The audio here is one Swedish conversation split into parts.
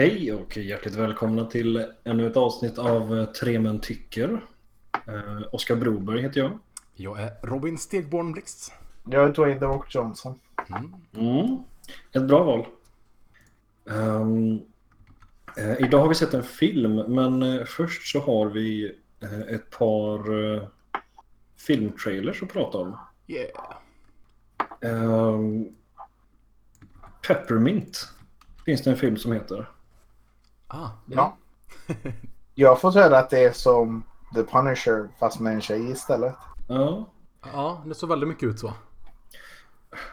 Hej och hjärtligt välkomna till ännu ett avsnitt av Tre män tycker. Eh, Oskar Broberg heter jag. Jag är Robin Stegborn Blixt. Jag är Dwayne The Rock Johnson. Mm. Ett bra val. Ehm, eh, idag har vi sett en film men eh, först så har vi eh, ett par eh, filmtrailers att prata om. Yeah. Ehm, Peppermint finns det en film som heter. Ah, Ja. Jag fått höra att det är som The Punisher fast med en tjej istället. Ja, Ja, det såg väldigt mycket ut så.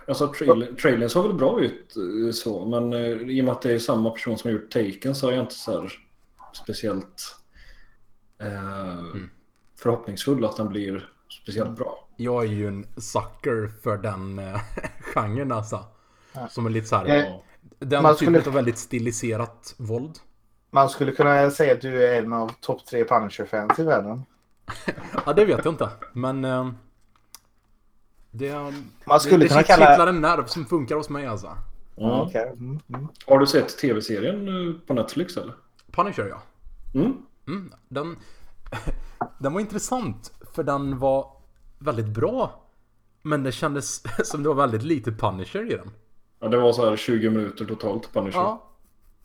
Alltså trailer, trailern såg väl bra ut eh, så, men eh, i och med att det är samma person som har gjort Taken så är jag inte så här speciellt eh, förhoppningsfull att den blir speciellt bra. Jag är ju en sucker för den eh, genren alltså. Som är lite så här. Eh, den man typen skulle- av väldigt stiliserat våld. Man skulle kunna säga att du är en av topp tre Punisher-fans i världen. Ja, det vet jag inte. Men... Eh, det, Man skulle det, det kunna kittlar kalla... en nerv som funkar hos mig alltså. Okej. Mm, mm. Har du sett tv-serien eh, på Netflix eller? Punisher ja. Mm. Mm, den, den var intressant för den var väldigt bra. Men det kändes som det var väldigt lite Punisher i den. Ja, det var så här 20 minuter totalt Punisher. Ja.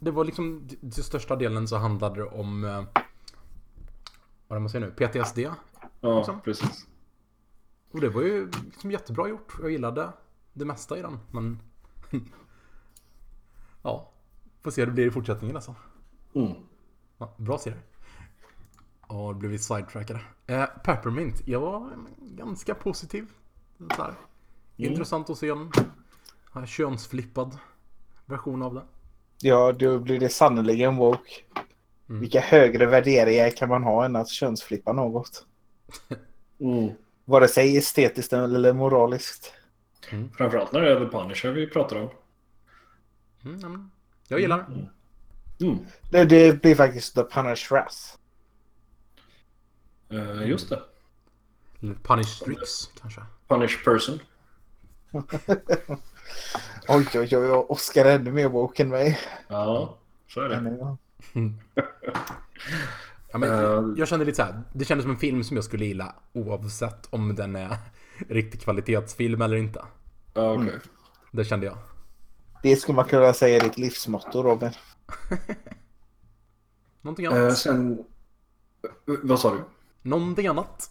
Det var liksom till största delen så handlade det om eh, vad är det man säger nu? PTSD. Ja, liksom. precis. Och det var ju liksom jättebra gjort. Jag gillade det mesta i den. Men ja, får se hur det blir i fortsättningen alltså. Mm. Ja, bra serie. Ja, det blev vi sidetrackade. Eh, Peppermint, jag var ganska positiv. Så här. Intressant att se en könsflippad version av det. Ja, då blir det sannerligen woke. Vilka högre värderingar kan man ha än att könsflippa något? Mm. Vare sig estetiskt eller moraliskt. Framförallt när det gäller Punisher vi pratar om. Mm, jag gillar det. Mm. Det, det blir faktiskt The Punishress. Eh, just det. Eller Punish Strix kanske. Punish person. Oj, oj, oj, Oscar är ännu mer woke än mig. Ja, så är det. Men, ja. Men, Eh. jag kände lite så här. Det kändes som en film som jag skulle gilla oavsett om den är riktig kvalitetsfilm eller inte. Ja, okej. Det kände jag. Det skulle man kunna säga är ditt livsmotto, Robin. Någonting Eh, annat? sen... eh, Vad sa du? Någonting annat?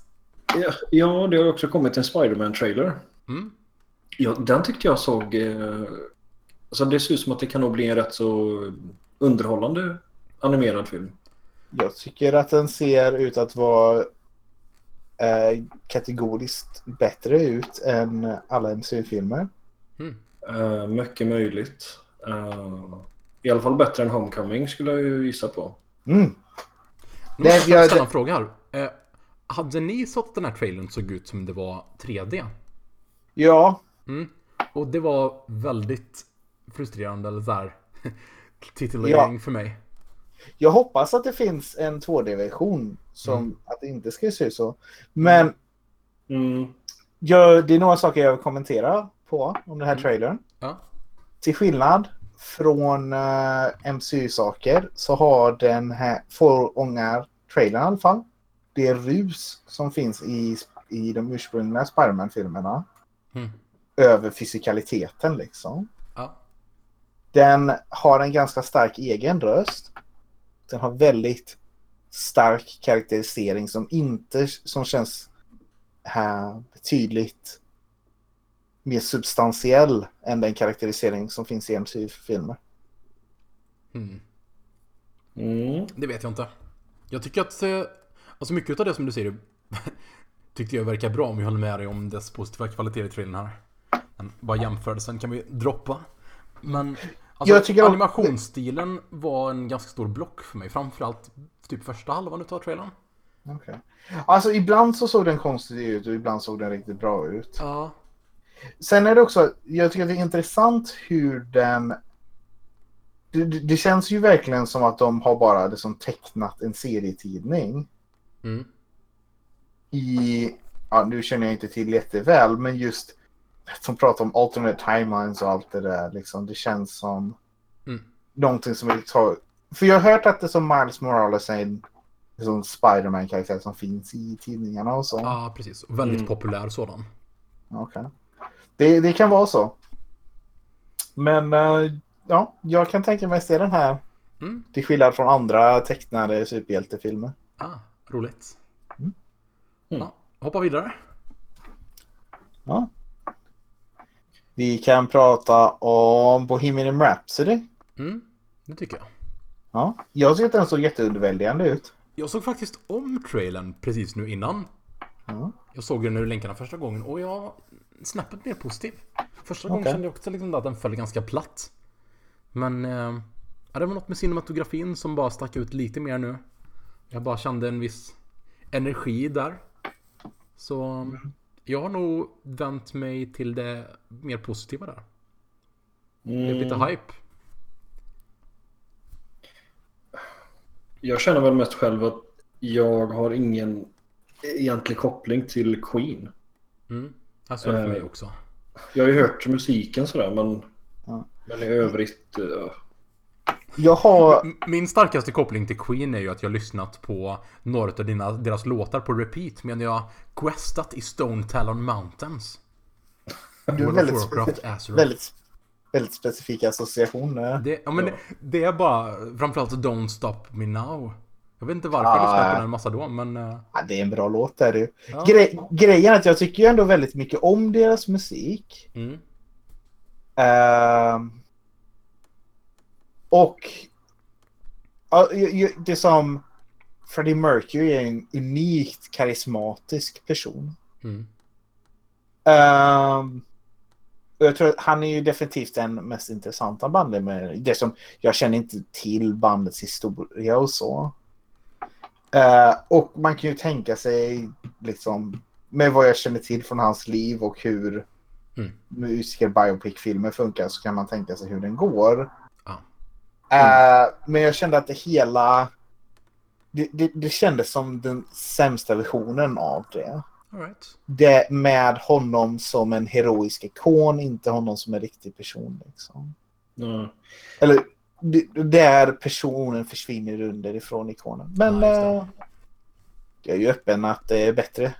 Ja, ja, det har också kommit en Spider-Man-trailer. Mm. Ja, den tyckte jag såg... Eh, alltså det ser ut som att det kan nog bli en rätt så underhållande animerad film. Jag tycker att den ser ut att vara eh, kategoriskt bättre ut än alla MCU-filmer. Mm. Eh, mycket möjligt. Eh, I alla fall bättre än Homecoming skulle jag ju gissa på. Mm. Nu Nej, måste jag ställa en fråga här. Eh, hade ni så att den här trailern såg ut som det var 3D? Ja, Mm. Och det var väldigt frustrerande eller såhär titulering för mig. jag hoppas att det finns en 2D-version som att det inte ska se ut så. Men Mm. jag, det är några saker jag vill kommentera på om den här trailern. Ja. Till skillnad från uh, MCU-saker så har den här fångar trailern i alla fall. Det rus som finns i, i de ursprungliga Spiderman-filmerna. Mm. Över fysikaliteten liksom. Ja. Den har en ganska stark egen röst. Den har väldigt stark karaktärisering som inte som känns här betydligt mer substantiell än den karaktärisering som finns i MCU-filmer. Mm. Mm. Det vet jag inte. Jag tycker att, eh, alltså mycket av det som du säger tyckte jag verkar bra om vi håller med dig om dess positiva kvalitet i trailern här. Bara jämförelsen kan vi droppa. Men alltså, Jag animationsstilen var en ganska stor block för mig. Framförallt typ första halvan utav trailern. Okay. Alltså ibland så såg den konstig ut och ibland såg den riktigt bra ut. Ja. Sen är det också, jag tycker att det är intressant hur den... Det, det det känns ju verkligen som att de har bara liksom tecknat en serietidning Mm. i, ja nu känner jag inte till jätteväl, men just som pratar om alternate timelines och allt det där liksom. Det känns som Mm. någonting som är ta, för jag har hört att det som Miles Morales är en sån Spiderman-karaktär som finns i tidningarna och så. Ja, precis. Väldigt Mm. populär sådan. Okej. Det, det kan vara så. Men eh, ja, jag kan tänka mig att se den här Mm. till skillnad från andra tecknade superhjältefilmer. Ah, roligt. Mm. Ja, hoppa vidare. Ja. Vi kan prata om Bohemian Rhapsody. Mm, det tycker jag. Ja. Jag tycker att den såg jätteunderväldigande ut. Jag såg faktiskt om trailern precis nu innan. Ja. Jag såg den ur länkarna första gången och jag var snäppet mer positiv. Första gången Okej. kände jag också liksom att den föll ganska platt. Men eh, ja, det var något med cinematografin som bara stack ut lite mer nu. Jag bara kände en viss energi där. Så jag har nog vänt mig till det mer positiva där. Det blev lite Mm. hype. Jag känner väl mest själv att jag har ingen egentlig koppling till Queen. Mm. Alltså för mig Eh. också. Jag har ju hört musiken sådär men, Ja. men i övrigt... eh, Jag har... Min starkaste koppling till Queen är ju att jag lyssnat på några av dina, deras låtar på repeat medan jag questat i Stone Talon Mountains. Du är väldigt, specif- väldigt, väldigt specifika associationer. Det, ja, men det, det är bara framförallt Don't Stop Me Now. Jag vet inte varför jag Ah. lyssnat på den en massa då men... eh, Ja, det är en bra låt där du. ja. Gre- grejen är att jag tycker ju ändå väldigt mycket om deras musik. Mm. Ehm, och det som Freddie Mercury är en unikt karismatisk person. Mm. Och jag tror att han är ju definitivt den mest intressanta bandmedlemmen. Det som jag känner inte till bandets historia och så. Eh, och man kan ju tänka sig liksom med vad jag känner till från hans liv och hur Mm. musiker biopic-filmer funkar så kan man tänka sig hur den går. Ja. Eh, men jag kände att det hela det, det, det kändes som den sämsta versionen av det All right. det med honom som en heroisk ikon, inte honom som en riktig person. Liksom. ja. Eller det- där personen försvinner underifrån ikonen. Men det. eh, jag är ju öppen att det är bättre.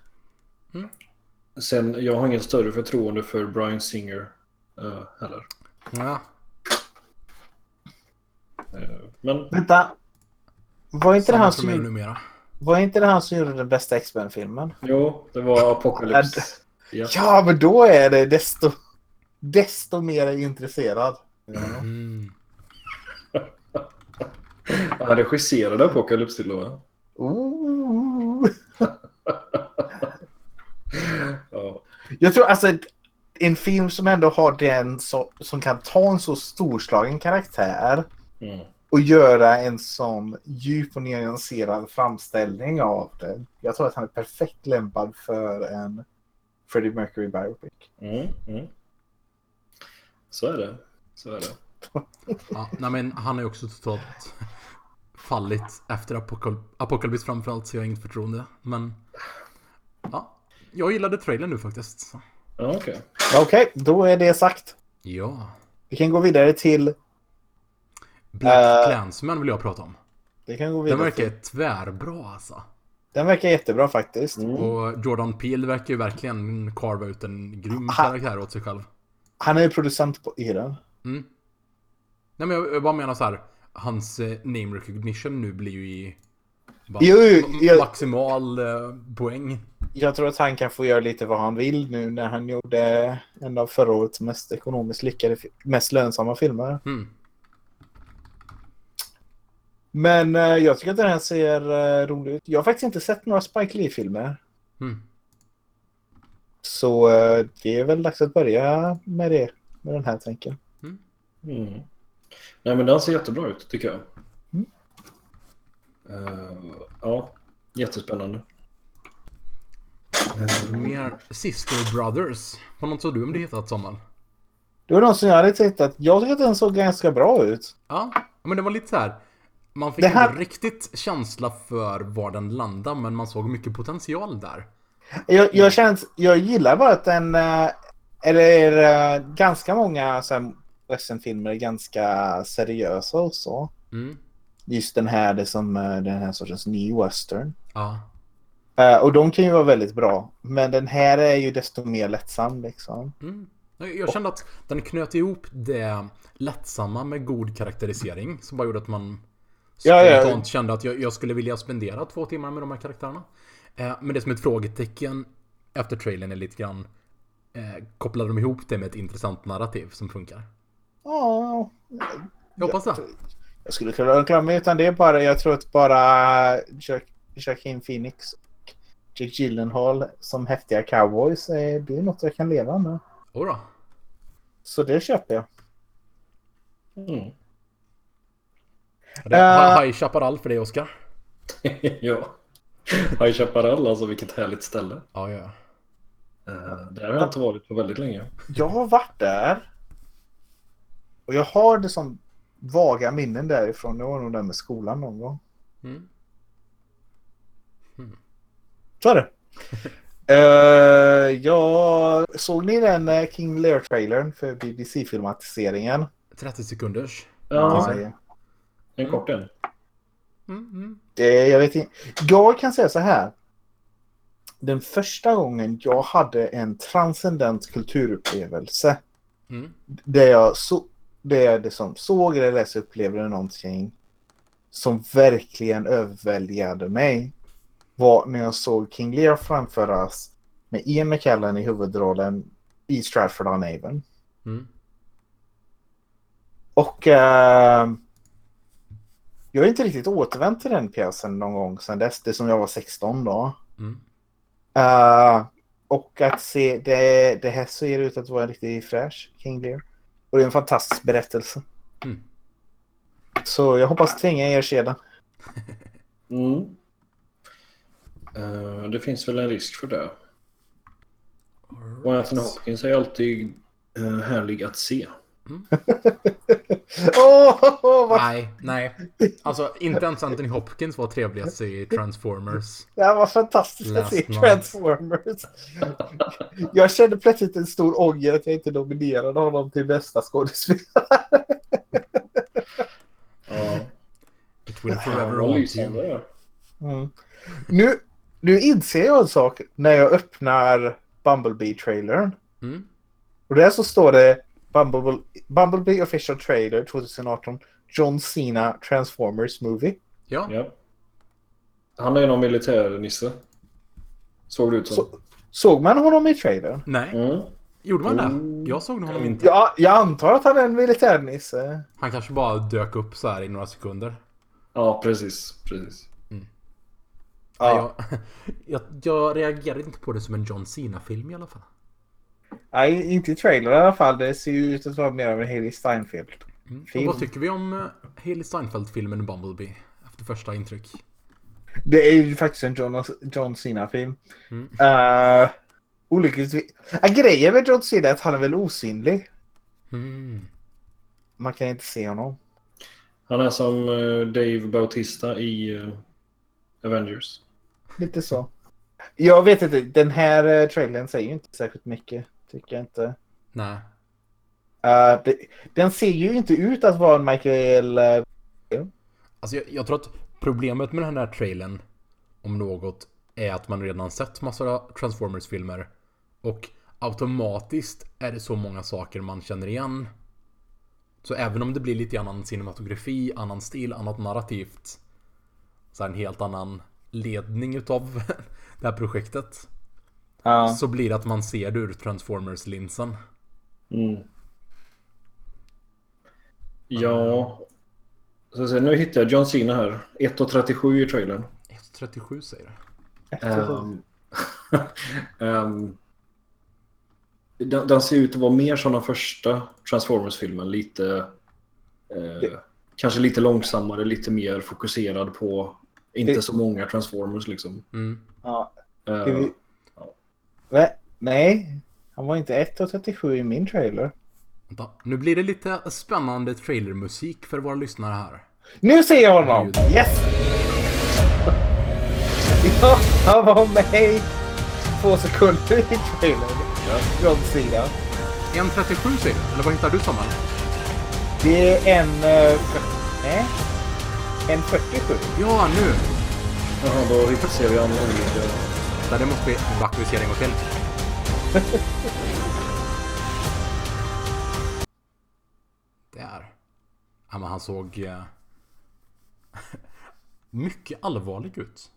Sen, jag har ingen större förtroende för Brian Singer eh, heller. Ja. Eh, men Vänta. Var inte, det han som, gjorde- numera. var inte det han som gjorde den bästa X-Men-filmen? jo, det var Apocalypse. Ja. Ja, men då är det desto, desto mer intresserad. Mm. Han regisserade Apocalypse till och med. Ja. Jag tror alltså en film som ändå har den så, som kan ta en så storslagen karaktär Mm. och göra en sån djup och nyanserad framställning av det. Jag tror att han är perfekt lämpad för en Freddie Mercury biopic. Mm. Mm. Så är det. Så är det. Ja, nej men han är också totalt fallit efter Apocal- Apocalypse framförallt så jag har inget förtroende. Men ja, jag gillade trailern nu faktiskt. Okej. Okej, då är det sagt. Ja, Vi kan gå vidare till... Black Eh, Clansman vill jag prata om. Vi kan gå Den vidare verkar till, tvärbra alltså. den verkar jättebra faktiskt. Mm. Och Jordan Peele verkar ju verkligen carva ut en grym Ha- karaktär åt sig själv. Han är ju producent på i den. Mm. Nej men jag, jag bara menar så här. Hans eh, name recognition nu blir ju i bara, Jo, jag- maximal eh, poäng. Jag tror att han kan få göra lite vad han vill nu när han gjorde en av förra årets mest ekonomiskt lyckade, mest lönsamma filmer. Mm. Men eh, jag tycker att den här ser uh, rolig ut. Jag har faktiskt inte sett några Spike Lee-filmer. Mm. Så eh, det är väl dags att börja med det. Med den här tänker Mm. Nej, men den ser jättebra ut tycker jag. Mm. Eh, ja, jättespännande. Mer Sister Brothers. Vad något sa du om det hetat Samuel? Det var någon som jag hade tittat. Jag tycker att den såg ganska bra ut. Ja, men det var lite så här. Man fick här- inte riktigt känsla för var den landade, men man såg mycket potential där. Jag, jag, att- jag gillar bara att den... eh, eller uh, ganska många westernfilmer är ganska seriösa och så. Mm. just den här, det som, eh, den här sortens new western. Ja. Eh, och de kan ju vara väldigt bra. Men den här är ju desto mer lättsam liksom. Mm. Jag kände att den knöt ihop det lättsamma med god karaktärisering. Som bara gjorde att man Ja, ja. spontant kände att jag, jag skulle vilja spendera två timmar med de här karaktärerna. Eh, men det som är ett frågetecken efter trailern är lite grann eh, kopplar de ihop det med ett intressant narrativ som funkar? Ja, Jag hoppas det. jag skulle kunna mig utan det. är Bara, jag tror att bara Jack, Joaquin Phoenix och Jake Gyllenhaal som häftiga cowboys, det är något jag kan leva med. Jodå. Så det köper jag. Mm. Det är Eh. High Chaparral för dig Oskar. ja. High Chaparral, alltså vilket härligt ställe. Ja, ja. Uh, där har jag inte varit på väldigt länge. Jag har varit där. Och jag har det som vaga minnen därifrån. Det var nog där med skolan någon gång. Mm. Så är det. Eh, jag såg ni den eh, King Lear-trailern för BBC-filmatiseringen? 30 sekunders. Ja, Ja. En kort. Mm, mm. Det, jag vet inte. Jag kan säga så här. Den första gången jag hade en transcendent kulturupplevelse Mm. där jag, så, där jag liksom såg eller läste upplevde någonting som verkligen överväldigade mig var när jag såg King Lear framföras med Ian McKellen i huvudrollen i Stratford on Avon. Mm. Och eh, jag har inte riktigt återvänt till den pjäsen någon gång sedan dess. Det som jag var 16 då. Mm. Eh, och att se det, det här ser ut att vara en riktigt fräsch King Lear. Och det är en fantastisk berättelse. Mm. Så jag hoppas tvinga er se den. Mm. Eh, det finns väl en risk för det. Och Anthony Hopkins är alltid uh, härlig att se. Åh, oh, vad, Nej, nej. Alltså inte ens Anthony Hopkins var trevligast i Transformers. det här var fantastiskt att se. Transformers. jag kände plötsligt en stor ånger att jag inte nominerade honom till bästa skådespelare. Ja, It will forever haunt you. Mm. Nu, nu inser jag en sak när jag öppnar Bumblebee-trailern. Mm. Och där så står det Bumblebee, Bumblebee official trailer 2018 John Cena Transformers Movie. Ja, Ja. Han är någon militärnisse. Såg det ut som. Så, såg man honom i trailern? nej. Mm. Gjorde man Mm. det? Jag såg honom inte. Ja, jag antar att han är en militärnisse. Han kanske bara dök upp så här i några sekunder. Ja, precis. precis. Ja. Jag, jag, jag reagerade inte på det som en John Cena-film i alla fall. Nej, inte i trailern i alla fall. Det ser ju ut att vara mer av en Haley Steinfeld. Mm. Vad tycker vi om uh, Haley Steinfeld-filmen Bumblebee? Efter första intryck. Det är ju faktiskt en John, John Cena-film. Mm. Uh, olyckligtvis... Ja, grejen med John Cena är att han är väl osynlig. Mm. Man kan inte se honom. Han är som eh, Dave Bautista i eh, Avengers. Lite så. Jag vet inte, den här uh, trailern säger ju inte särskilt mycket. Tycker jag inte. Nej. Uh, det, den ser ju inte ut att vara en Michael... Uh, Alltså jag, jag tror att problemet med den här trailern om något är att man redan sett massor av Transformers-filmer och automatiskt är det så många saker man känner igen. Så även om det blir lite annan cinematografi, annan stil, annat narrativt så en helt annan ledning utav det här projektet ja. så blir det att man ser det ur Transformers-linsen. Mm. Ja. Så, så, nu hittar jag John Cena här. 1.37 i trailern. 37 säger det. Ehm, ehm, den, den ser ut att vara mer som den första Transformers-filmen. Lite... Eh, kanske lite långsammare, lite mer fokuserad på inte Det- så många Transformers liksom. Mm. ja. Eh, Ska vi... Va? Nej, han var inte 1.37 i min trailer. Vänta. Nu blir det lite spännande trailermusik för våra lyssnare här. Nu ser jag honom! Yes! Ja, han var med i två sekunder i trailern. John Cena. 1.37 säger du? Eller vad hittar du Samuel? Det är en... Uh, nej. En 47. Ja, nu! Jaha, då ser vi en olika... Det måste vi aktualisera en gång till. Där. Ja, men han såg... Eh, mycket allvarlig ut.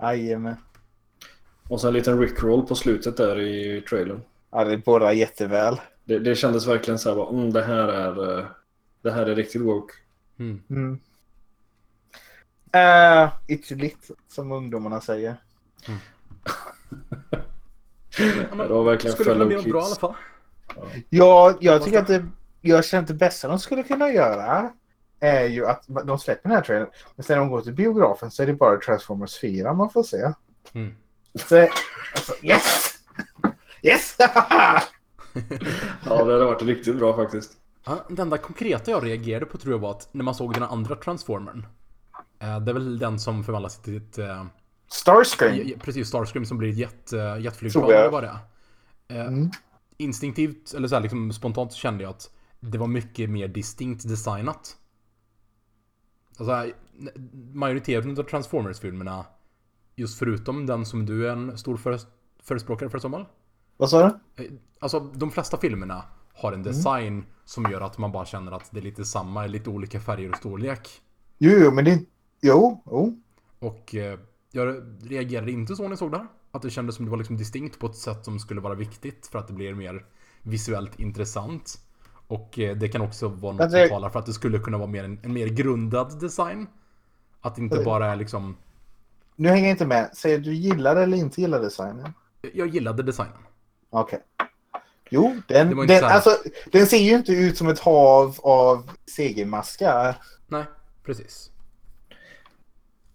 Jajamän. Och sen en liten rickroll på slutet där i trailern. Ja, det båda jätteväl. Det, det kändes verkligen så här, bara, mm, det här är... eh, Det här är riktigt woke. Mm. Mm. Uh, ytterligt, som ungdomarna säger. Ja, men Det var verkligen skulle kunna fellow bli något bra i alla kids. fall. Ja, jag tycker att det, jag känner att det bästa de skulle kunna göra är ju att de släpper den här trailern. Men sen när de går till biografen så är det bara Transformers 4 man får se. Mm. Så, alltså, yes! Yes! Ja, det hade varit riktigt bra faktiskt. Ja, det enda konkreta jag reagerade på tror jag var att när man såg den andra Transformern. Eh, det är väl den som förvandlas till ett... Starscream. precis, Starscream som blir ett jet, jetflygplan eller vad det. Eh, Mm. Instinktivt, eller så här, liksom spontant kände jag att det var mycket mer distinkt designat. Alltså, majoriteten av Transformers-filmerna, just förutom den som du är en stor föres- förespråkare för Samuel. Vad sa du? Eh, Alltså de flesta filmerna har en design som gör att man bara känner att det är lite samma, lite olika färger och storlek. Jo, jo, men det... Jo, jo. Och eh, jag reagerade inte så när jag såg det här. Att det kändes som det var liksom distinkt på ett sätt som skulle vara viktigt för att det blir mer visuellt intressant. Och eh, det kan också vara något Men som talar för att det skulle kunna vara mer en, en mer grundad design. Att det inte bara är liksom... Nu hänger jag inte med. Säger du gillar eller inte gillar designen? Jag gillade designen. Okej. Jo, Det den, den, här- alltså, den ser ju inte ut som ett hav av segelmaskar. Nej, precis.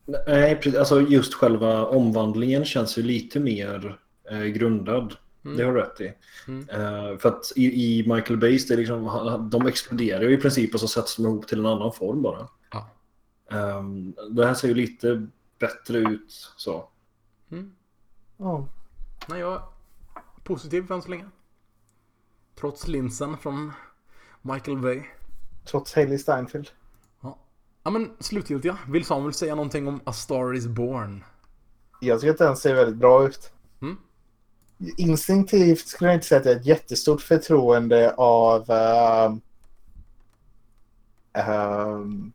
Nej, precis. Alltså just själva omvandlingen känns ju lite mer eh, grundad. Mm. Det har du rätt i. Mm. Eh, för att i, i Michael Bays, det är liksom, han- de exploderar ju i princip och så sätts de ihop till en annan form bara. Ja. Ehm, det här ser ju lite bättre ut så. Mm. Ja. Nej, jag är positiv än så länge. Trots linsen från Michael Bay. Trots Hailey Steinfeld. Ja. men slutgiltiga. Vill Samuel säga någonting om A Star Is Born? Jag tycker att den ser väldigt bra ut. Mm. Instinktivt skulle jag inte säga att jag har ett jättestort förtroende av... ehm, ehm,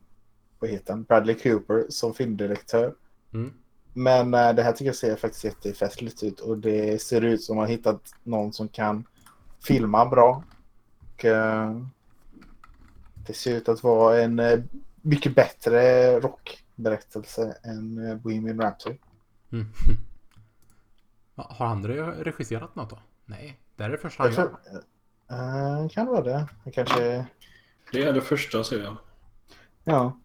vad heter han? Bradley Cooper som filmdirektör. Mm. Men eh, det här tycker jag ser faktiskt jättefestligt ut och det ser ut som att man har hittat någon som kan filma bra. Och, eh, det ser ut att vara en mycket bättre rockberättelse än uh, Bohemian Rhapsody. Mm. Har han re- regisserat något då? Nej, det är det första han gör. tror, eh, kan det vara det. Jag kanske... Det är det första ser jag. Ja.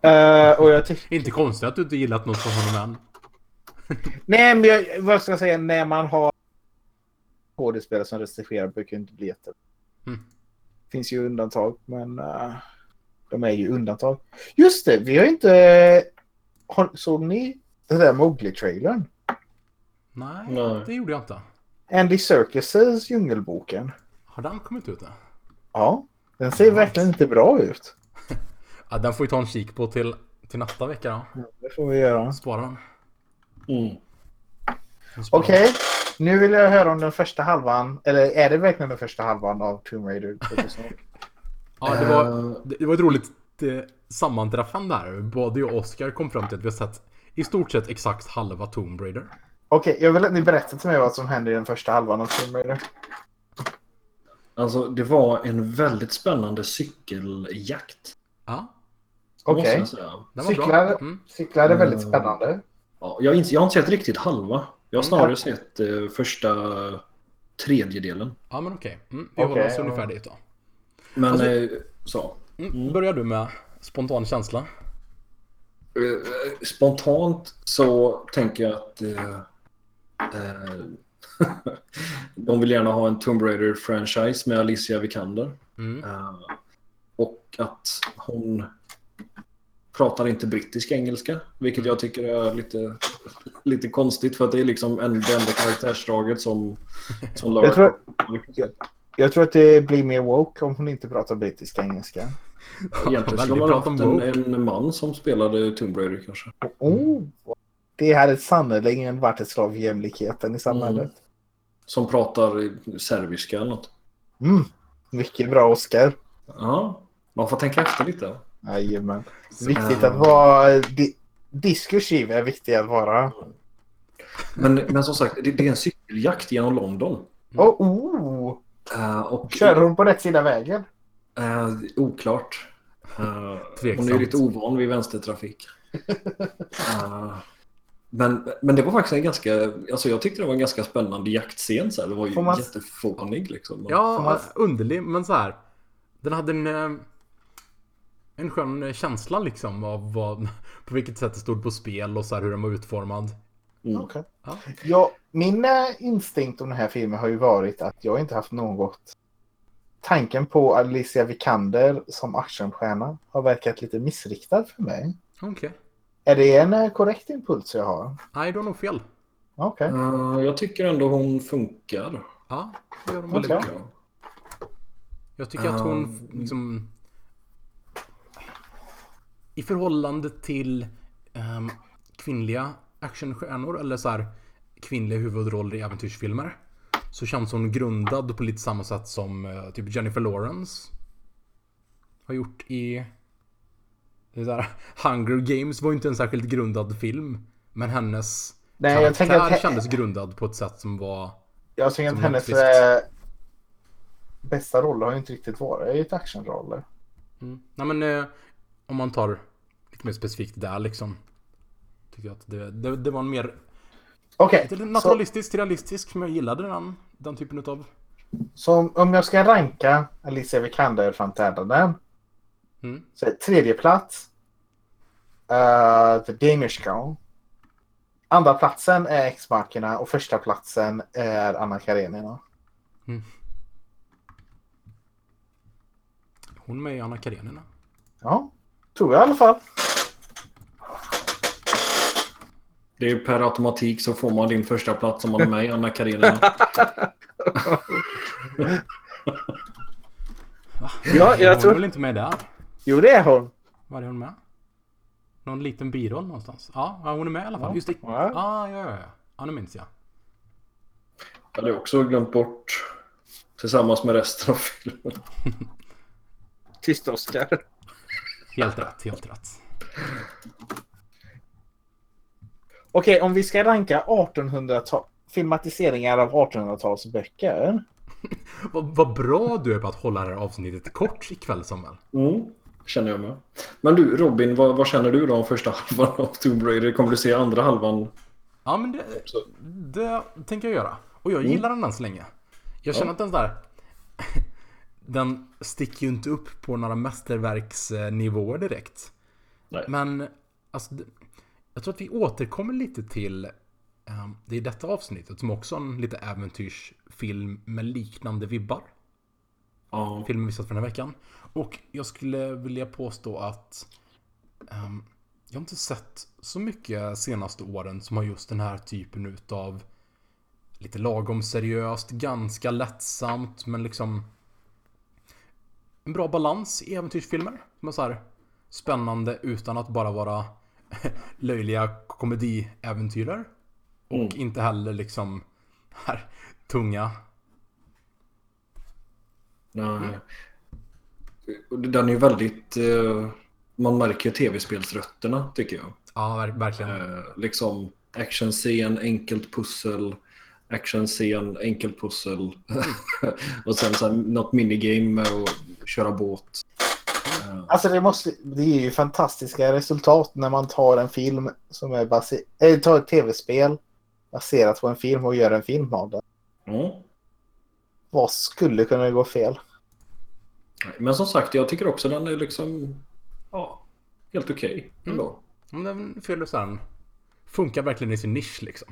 Eh, och jag tycker... Inte konstigt att du inte gillat något från honom än. Nej, men jag, vad ska jag säga? När man har skådespelare som regisserar brukar det inte bli jätte... Mm. finns ju undantag, men eh, de är ju undantag. Just det, vi har inte... Har, såg ni den där Mowgli-trailern? Nej, Nej. det gjorde jag inte. Andy Serkis Djungelboken. Har den kommit ut än? Ja, den ser verkligen inte bra ut. Ja, den får vi ta en kik på till, till nästa vecka då. Det får vi göra. Spara den. Mm. Okej, nu vill jag höra om den första halvan. Eller är det verkligen den första halvan av Tomb Raider 2000? Ja, det var, Eh, det, var ett roligt eh, sammanträffande här. Både jag och Oskar kom fram till att vi har sett i stort sett exakt halva Tomb Raider. Okej, jag vill att ni berättar till mig vad som händer i den första halvan av Tomb Raider. Alltså det var en väldigt spännande cykeljakt. Ja, Okej. var Cyklar. Mm. cyklar är väldigt Mm. spännande. Ja, jag, har inte, jag har inte sett riktigt halva. Jag har snarare Mm. sett eh, första tredjedelen. Ja, men okej. Mm, vi Okej, håller oss ja. ungefär dit då. Men Alltså- eh, så. Mm. Börjar du med spontan känsla? Eh, Spontant så tänker jag att eh, eh, de vill gärna ha en Tomb Raider-franchise med Alicia Vikander. Mm. Eh, och att hon pratar inte brittisk engelska, vilket jag tycker är lite, lite konstigt för att det är liksom en, det enda karaktärsdraget som, som Lara Jag tror- Jag tror att det blir mer woke om hon inte pratar brittisk engelska. Egentligen skulle man ha haft en, en man som spelade Tomb Raider kanske. Oh, det hade sannerligen varit ett slag för jämlikheten i samhället. Mm. Som pratar serbiska eller något. Mm. Mycket bra Oscar. Ja, man får tänka efter lite. Jajamän. Viktigt att vara... Di diskursiv är viktigt att vara. Men, men som sagt, det, det är en cykeljakt genom London. Mm. Oh, oh. Uh, och, Kör hon på rätt sida vägen? Uh, oklart. Uh, hon är lite ovan vid vänstertrafik. uh, men, men det var faktiskt en ganska, alltså jag tyckte det var en ganska spännande jaktscen. Så här. Det var ju man... jättefånig liksom. Ja, man... underlig, men så här. Den hade en, en skön känsla liksom av vad, på vilket sätt det stod på spel och så här, hur den var utformad. Mm. Okay. Ja. ja, min eh, instinkt om den här filmen har ju varit att jag inte haft något tanken på Alicia Vikander som actionstjärna har verkat lite missriktad för mig. Okej. Okay. Är det en eh, korrekt impuls jag har? Nej, du har nog fel. Okej. Okay. Uh, jag tycker ändå hon funkar. Ja, det gör hon väldigt okay. bra. Jag tycker att hon uh, liksom... I förhållande till um, kvinnliga actionstjärnor eller så här kvinnliga huvudroller i äventyrsfilmer så känns hon grundad på lite samma sätt som uh, typ Jennifer Lawrence har gjort i det där Hunger Games var ju inte en särskilt grundad film. Men hennes Nej, karaktär jag att... kändes grundad på ett sätt som var... Jag tänker att hennes äh, bästa roll har ju inte riktigt varit actionroller. Mm. Nej men äh, om man tar lite mer specifikt där liksom. Tycker jag att det, det, det var en mer... Okej. Okay, naturalistisk, så... realistisk, men jag gillade den, den typen utav... Så om jag ska ranka Alicia Vikander-framträdanden Mm. Så tredje plats. Uh, The Danish Girl. Andra platsen är X-markerna och första platsen är Anna Karenina. Mm. Hon med i Anna Karenina? Ja, tror jag i alla fall. Det är per automatik så får man din första plats om man är med i Anna Karenina. ja, jag tror... Hon är väl inte med där? Jo, det är hon. Var är hon med? Någon liten biroll någonstans? Ja, hon är med i alla fall. Just det. Ja, ah, ja, ja. Ja, nu minns jag. Jag hade också glömt bort tillsammans med resten av filmen. Tyst Oskar. Helt rätt, helt rätt. Okej, om vi ska ranka 1800-tal filmatiseringar av 1800-talsböcker. vad, vad bra du är på att hålla det här avsnittet kort ikväll Samuel. Mm känner jag med. Men du Robin, vad, vad, känner du då om första halvan av Tomb Raider? Kommer du se andra halvan? Ja, men det, det tänker jag göra. Och jag mm. gillar den än så länge. Jag känner ja. att den där... den sticker ju inte upp på några mästerverksnivåer direkt. Nej. Men alltså, jag tror att vi återkommer lite till um, det är detta avsnittet som också är en lite äventyrsfilm med liknande vibbar. Ja. Filmen vi sett för den här veckan. Och jag skulle vilja påstå att um, jag har inte sett så mycket senaste åren som har just den här typen utav lite lagom seriöst, ganska lättsamt men liksom en bra balans i äventyrsfilmer. Som är så här spännande utan att bara vara löjliga komediäventyrer. Och mm. inte heller liksom här tunga. Nej. Den är ju väldigt... Eh, man märker tv-spelsrötterna tycker jag. Ja, verkligen. Eh, liksom actionscen, enkelt pussel. Actionscen, enkelt pussel. och sen så här, något minigame med att köra båt. Eh. Alltså det, måste, det är ju fantastiska resultat när man tar en film som är baserad... Äh, tar ett tv-spel baserat på en film och gör en film av det. Mm. Vad skulle kunna gå fel? Men som sagt, jag tycker också den är liksom ja, helt okej okay ändå. Mm. Den fyller här, funkar verkligen i sin nisch liksom.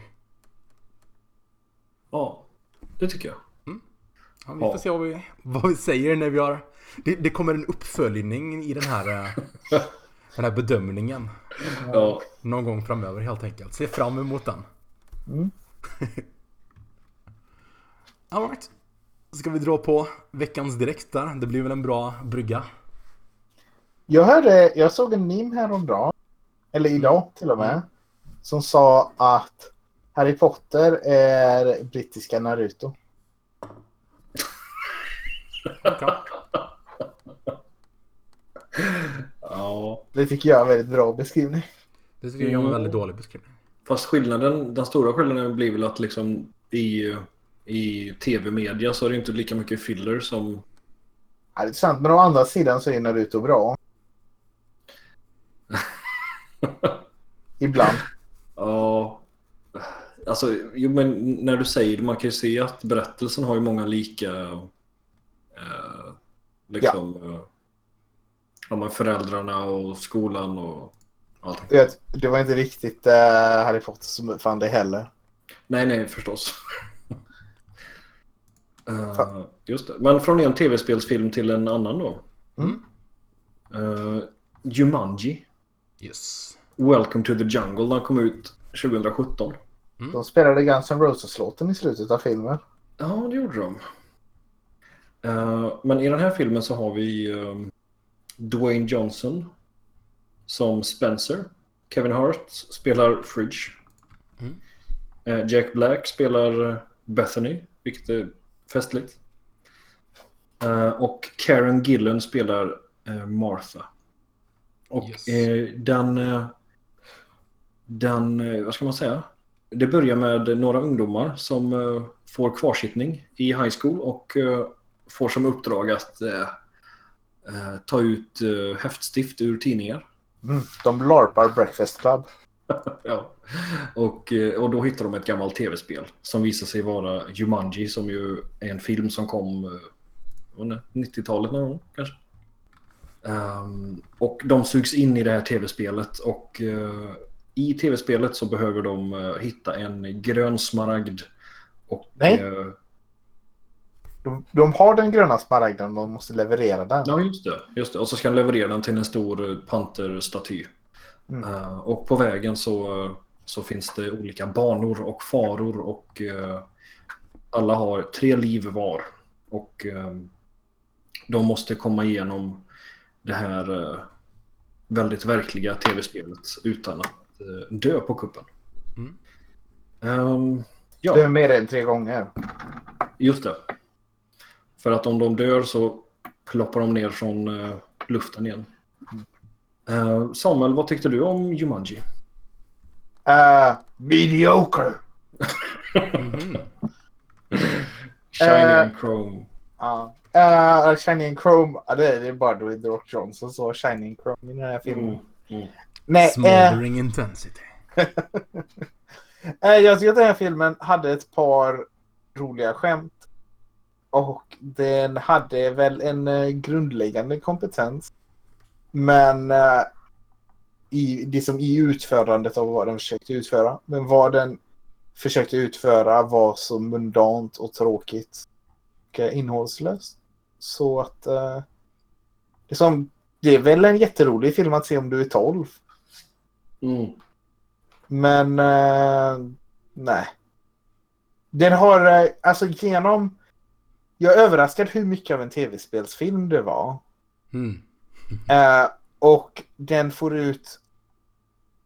Ja, det tycker jag. Mm. Ja, vi får ja. se vad vi, vad vi säger när vi har... Det, det kommer en uppföljning i den här, eh, den här bedömningen. Ja. Någon gång framöver helt enkelt. Se fram emot den. Mm. Alright. Ska vi dra på veckans direkt där? Det blir väl en bra brygga? Jag hörde, jag såg en meme häromdagen, eller idag till och med, som sa att Harry Potter är brittiska Naruto. Okay. Ja, Det tycker jag är en väldigt bra beskrivning. Det tycker jag är en Mm. väldigt dålig beskrivning. fast skillnaden, den stora skillnaden blir väl att liksom i, i tv-media så är det inte lika mycket filler som... Ja, det är sant, men å andra sidan så är Naruto bra. Ibland. Ja, alltså, jo, men när du säger det, man kan ju se att berättelsen har ju många lika... Eh, liksom... Ja. Ja, men föräldrarna och skolan och. Du vet, det var inte riktigt uh, Harry Potter som uppfann det heller. Nej, nej, förstås. Eh, just det. Men från en tv-spelsfilm till en annan då. Mm. Uh, Jumanji. Yes. Welcome to the Jungle. Den kom ut 2017. De spelade Guns N' Roses-låten i slutet av filmen. Ja, det gjorde de. Eh, men i den här filmen så har vi um, Dwayne Johnson som Spencer. Kevin Hart spelar Fridge. Mm. Eh, Jack Black spelar Bethany, vilket är festligt. Eh, och Karen Gillan spelar Martha. Och Yes. den, den, vad ska man säga? Det börjar med några ungdomar som får kvarsittning i high school och får som uppdrag att eh, eh, ta ut eh, häftstift ur tidningar. Mm. De larpar Breakfast Club. Ja. Och, eh, och då hittar de ett gammalt tv-spel som visar sig vara Jumanji som ju är en film som kom eh, under 90-talet någon gång kanske. Ehm, och de sugs in i det här tv-spelet och eh, i tv-spelet så behöver de eh, hitta en grön smaragd. Och, Nej. eh, De, de har den gröna smaragden, de måste leverera den. Ja, just det, just det. Och så ska han leverera den till en stor panterstaty. Mm. Eh, och på vägen så, så finns det olika banor och faror och eh, alla har tre liv var. Och eh, de måste komma igenom det här väldigt verkliga tv-spelet utan att dö på kuppen. Mm. Ehm, ja. Det är mer än tre gånger. Just det. För att om de dör så ploppar de ner från eh, luften igen. Eh, Samuel, vad tyckte du om Jumanji? Uh, mediocre. Mhm. Shiny Eh, and Chrome. Ja. Uh, Shining Chrome, ja, det, är, det är bara Dwayne The Rock Johnson så Shining Chrome i den här filmen. Mm, mm. Nej, Smoldering intensity. jag tycker att den här filmen hade ett par roliga skämt. Och den hade väl en eh, grundläggande kompetens. Men eh, i, det som i utförandet av vad den försökte utföra. Men vad den försökte utföra var så mundant och tråkigt och eh, innehållslöst. Så att eh, det, är som, det är väl en jätterolig film att se om du är 12. Mm. Men eh, nej. Den har, alltså genom... Jag är överraskad hur mycket av en tv-spelsfilm det var. Mm. Eh, och den får ut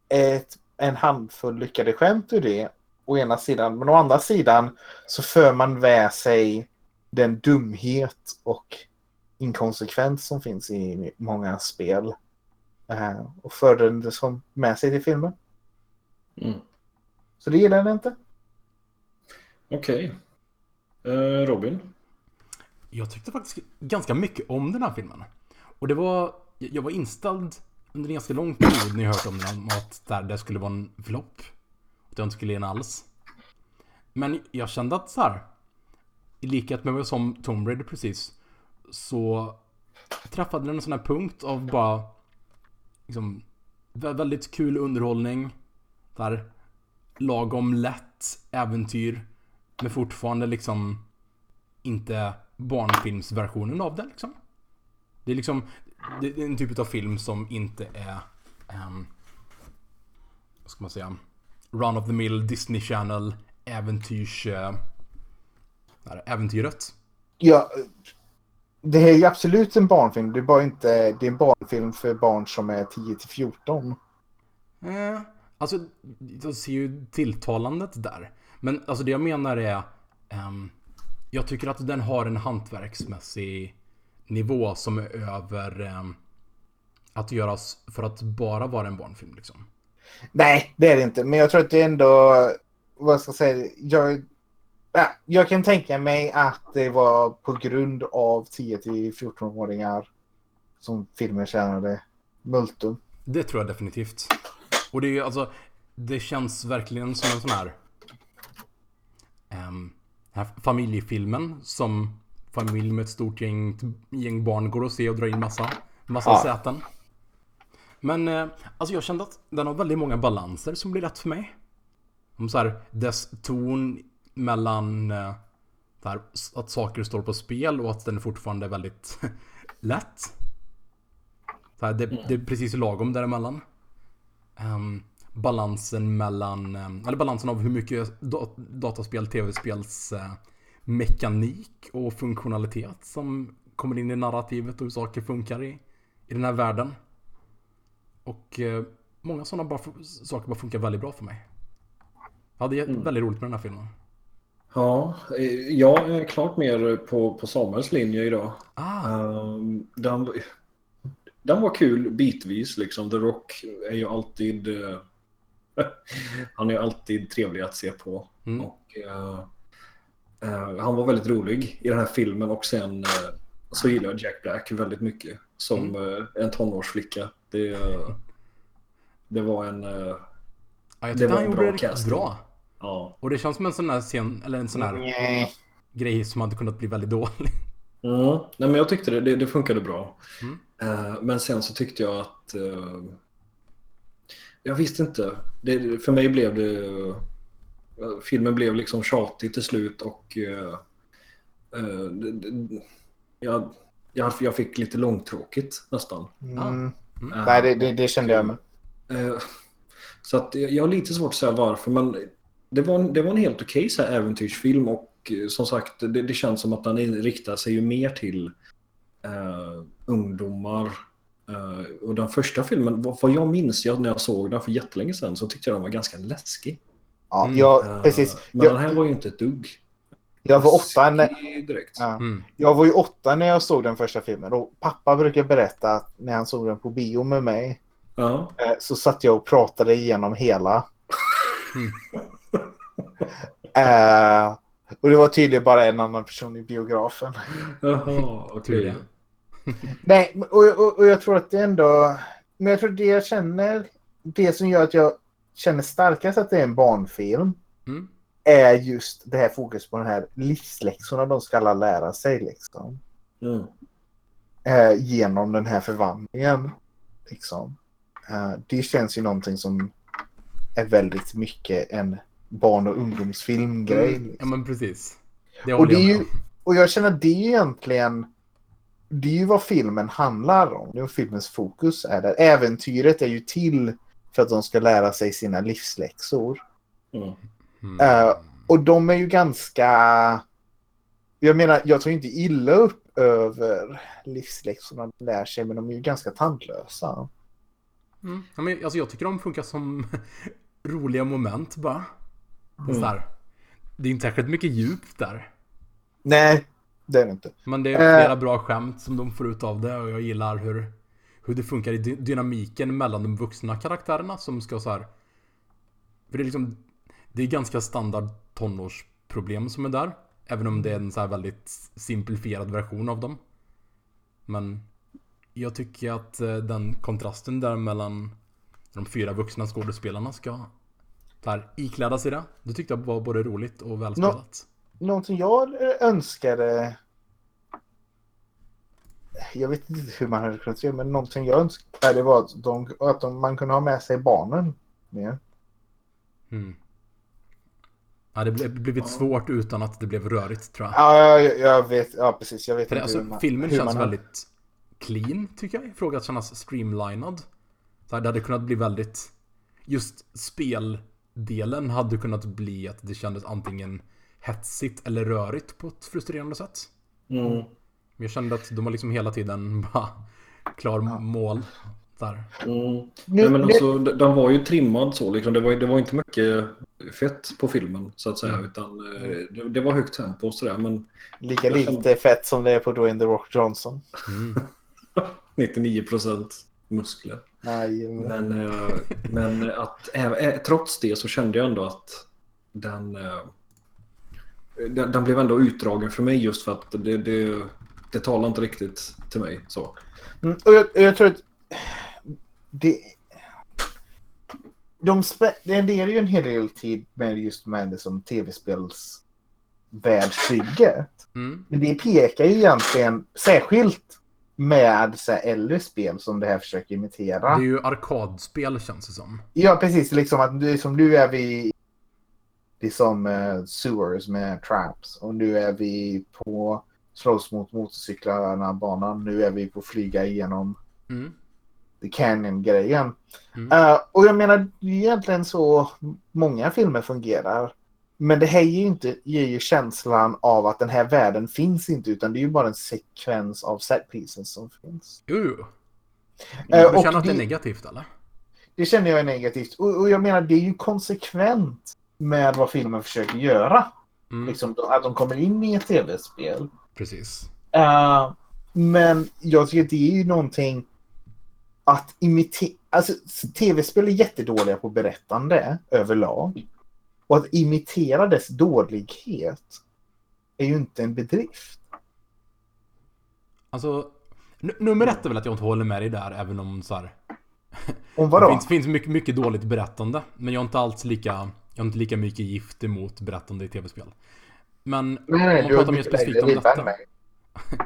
ett, en handfull lyckade skämt ur det. Å ena sidan. Men å andra sidan så för man med sig den dumhet och inkonsekvens som finns i många spel. Eh, och för den det som med sig till filmen. Mm. Så det gillar den inte. Okej. Eh, Robin? Jag tyckte faktiskt ganska mycket om den här filmen. Och det var, jag var inställd under en ganska lång period när jag hört om den, om att där det skulle vara en flopp. Att jag inte skulle ge den alls. Men jag kände att så här, i likhet med vad jag sa om Tomb Raider precis, så träffade den en sån här punkt av bara, liksom, väldigt kul underhållning. Där lagom lätt äventyr, men fortfarande liksom inte barnfilmsversionen av det liksom. Det är liksom, det är en typ av film som inte är, ehm, vad ska man säga, run of the mill Disney Channel äventyrs, eh, är det, äventyret. Ja, Det är ju absolut en barnfilm. Det är bara inte... Det är en barnfilm för barn som är 10 till 14. Eh, alltså, jag ser ju tilltalandet där. Men alltså det jag menar är... ehm, jag tycker att den har en hantverksmässig nivå som är över ehm, att göras för att bara vara en barnfilm liksom. Nej, det är det inte. Men jag tror att det ändå... Vad ska jag säga? Jag, ja, jag kan tänka mig att det var på grund av 10 till 14-åringar som filmen tjänade multum. Det tror jag definitivt. Och det är ju alltså, det känns verkligen som en sån här... Um, här familjefilmen som familj med ett stort gäng, gäng barn går och se och drar in massa, massa Ja. säten. Men eh, alltså jag kände att den har väldigt många balanser som blir rätt för mig. Om så här, dess ton mellan eh, här, att saker står på spel och att den fortfarande är väldigt lätt. Så här, det, det är precis lagom däremellan. Um, balansen mellan, um, eller balansen av hur mycket da- dataspel, tv-spels eh, mekanik och funktionalitet som kommer in i narrativet och hur saker funkar i, i den här världen. Och eh, många sådana bara, saker bara funkar väldigt bra för mig. Jag hade mm. väldigt roligt med den här filmen. Ja, eh, jag är klart mer på, på Samuels linje idag. Ah, Um, den, den var kul bitvis liksom. The Rock är ju alltid... eh, han är alltid trevlig att se på. Mm. Och, eh, eh, han var väldigt rolig i den här filmen och sen eh, så gillar jag Jack Black väldigt mycket som Mm. en tonårsflicka. Det, det var en... ja, jag det tyckte var han en gjorde bra det riktigt casting. bra. ja. Och det känns som en sån här scen, eller en sån här Nej. grej som hade kunnat bli väldigt dålig. Mm. Nej, men jag tyckte det, det, det funkade bra. Mm. Men sen så tyckte jag att... jag visste inte. Det, för mig blev det... filmen blev liksom tjatig till slut och... eh, det, det, jag, jag, jag fick lite långtråkigt nästan. Mm. Eh, Nej, det, det, det kände jag med. Eh, Så att jag har lite svårt att säga varför, men det var en, det var en helt okej så här äventyrsfilm och som sagt, det, det känns som att den är- riktar sig ju mer till ungdomar. Eh, och den första filmen, vad, vad jag minns jag, när jag såg den för jättelänge sedan, så tyckte jag den var ganska läskig. Ja, Mm. jag, Eh, precis. Men den här Jag, var ju inte ett dugg. jag var åtta när, ja, Mm. jag var ju åtta när jag såg den första filmen. Och pappa brukar berätta att när han såg den på bio med mig eh, så satt jag och pratade igenom hela. Mm. Eh, och det var tydligen bara en annan person i biografen. Jaha, okej. det. Nej, och, och, och jag tror att det ändå... Men jag tror det jag känner... Det som gör att jag känner starkast att det är en barnfilm Mm. är just det här fokus på den här livsläxorna de ska alla lära sig liksom. Mm. Eh, genom den här förvandlingen. Liksom. Eh, det känns ju någonting som är väldigt mycket en barn och ungdomsfilmgrej. Mm. Ja Liksom. men precis. Det Och det ju, och jag känner det egentligen det är ju vad filmen handlar om. Det är vad filmens fokus är där. Äventyret är ju till för att de ska lära sig sina livsläxor. Mm. Mm. Eh, och de är ju ganska... Jag menar, jag tar ju inte illa upp över livsläxorna de lär sig, men de är ju ganska tandlösa. Mm. Ja, men, alltså, jag tycker de funkar som roliga moment bara. Mm. Det är inte särskilt mycket djup där. Nej, det är det inte. Men det är Eh. flera bra skämt som de får ut av det och jag gillar hur, hur det funkar i dy- dynamiken mellan de vuxna karaktärerna som ska så här. För det är liksom, det är ganska standard tonårsproblem som är där. Även om det är en så här väldigt simplifierad version av dem. Men jag tycker att eh, den kontrasten där mellan de fyra vuxna skådespelarna ska här, ikläda sig det. Det tyckte jag var både roligt och välspelat. Någonting jag önskade... Jag vet inte hur man hade kunnat göra, men någonting jag önskade var att, de, att de, man kunde ha med sig barnen mer. Mm. Ja, det blev blivit svårt utan att det blev rörigt tror jag. Ja, jag, jag vet. Ja, precis. Jag vet För det, inte alltså, filmen hur känns man väldigt clean tycker jag. Fråga att kännas streamlinad. Så här, det hade kunnat bli väldigt... Just speldelen hade kunnat bli att det kändes antingen hetsigt eller rörigt på ett frustrerande sätt. Mm. Men jag kände att de var liksom hela tiden bara klar mål. Där. Mm. Nej, men alltså, den var ju trimmad så. Liksom. Det, var, det var inte mycket fett på filmen så att säga. Mm. Utan, eh, det, det var högt tempo och sådär. Men lika lite fett som det är på Dwayne The Rock Johnson. Mm. 99 procent muskler. Nej, Men, eh, men att, ä- ä- trots det så kände jag ändå att den, eh, den, den blev ändå utdragen för mig just för att det, det, det talar inte riktigt till mig. Så. Mm, och jag, jag tror att det... De spä, det är ju en hel del tid med just med det som tv-spels världsbygget. Mm. Men det pekar ju egentligen särskilt med så här äldre spel som det här försöker imitera. Det är ju arkadspel känns det som. Ja, precis. Liksom att är som nu är vi det är som uh, sewers med traps och nu är vi på slåss mot motorcyklarna banan. Nu är vi på flyga igenom Mm. The Canyon-grejen. Mm. Eh, och jag menar, det är egentligen så många filmer fungerar. Men det här ger ju inte ger ju känslan av att den här världen finns inte utan det är ju bara en sekvens av set pieces som finns. Jo, jo. Eh, Du och känner att det är negativt eller? Det känner jag är negativt. Och, och jag menar, det är ju konsekvent med vad filmen försöker göra. Mm. Liksom, att de kommer in i ett tv-spel. Precis. Eh, men jag tycker att det är ju någonting att imitera. Alltså tv-spel är jättedåliga på berättande överlag. Och att imitera dess dålighet är ju inte en bedrift. Alltså, nummer ett är väl att jag inte håller med dig där även om så här. Om Det vadå? finns, finns mycket, mycket dåligt berättande. Men jag är inte alls lika, jag har inte lika mycket gift emot berättande i tv-spel. Men Nej, om man pratar mer specifikt om detta. mig.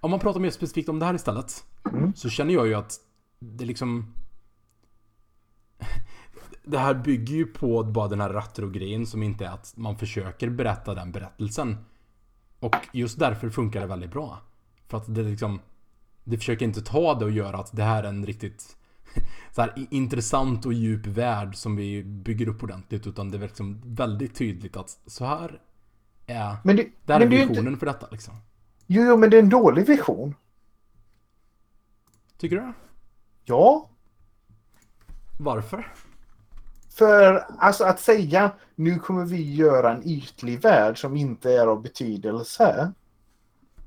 Om man pratar mer specifikt om det här istället. Mm. Så känner jag ju att det liksom... Det här bygger ju på bara den här retro-grejen som inte är att man försöker berätta den berättelsen. Och just därför funkar det väldigt bra. För att det liksom... Det försöker inte ta det och göra att det här är en riktigt så här, intressant och djup värld som vi bygger upp ordentligt. Utan det är liksom väldigt tydligt att så här är... Men det, Det här är men det är visionen inte, för detta liksom. jo, jo, men det är en dålig vision. Tycker du det? Ja, Varför? För alltså att säga nu kommer vi göra en ytlig värld som inte är av betydelse.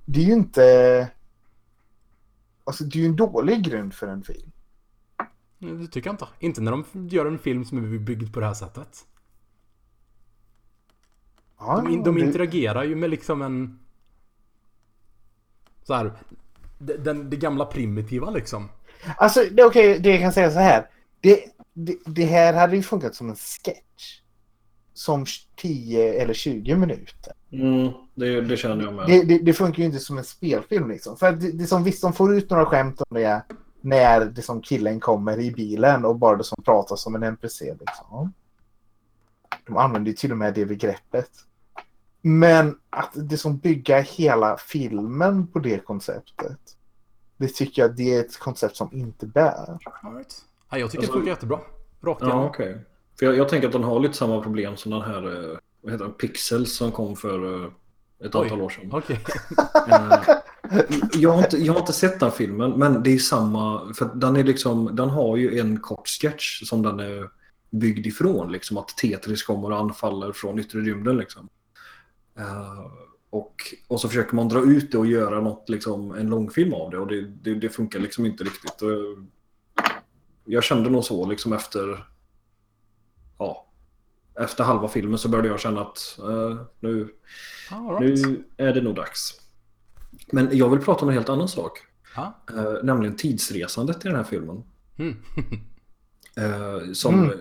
Det är ju inte... Alltså det är ju en dålig grund för en film. Det tycker jag inte. Inte när de gör en film som är byggd på det här sättet. Ja, De, de det- interagerar ju med liksom en... Så här, den, den, det gamla primitiva liksom. Alltså det, okej, det jag kan säga så här. Det, det, det här hade ju funkat som en sketch. Som 10 eller 20 minuter. Mm, det, det känner jag med. Det, det, det funkar ju inte som en spelfilm liksom. För att det, det som visst, de får ut några skämt om det när det som killen kommer i bilen och bara som pratar som en NPC liksom. De använder ju till och med det begreppet. Men att det som bygger hela filmen på det konceptet. Det tycker jag det är ett koncept som inte bär. All right. ja, jag tycker Alltså- det funkar jättebra. Rakt Ja, igenom. okej. För jag, jag tänker att den har lite samma problem som den här, eh, vad heter den, Pixels som kom för eh, ett Oj. antal år sedan. Okej. Jag, har inte, jag har inte sett den filmen, men det är samma, för den är liksom, den har ju en kort sketch som den är byggd ifrån, liksom att Tetris kommer och anfaller från yttre rymden liksom. Eh, och, och så försöker man dra ut det och göra något, liksom, en långfilm av det och det, det, det funkar liksom inte riktigt. Och jag, kände nog så liksom efter, ja, efter halva filmen så började jag känna att eh, nu, right. nu är det nog dags. Men jag vill prata om en helt annan sak. Ja. Eh, nämligen tidsresandet i den här filmen. Mm. Eh, som,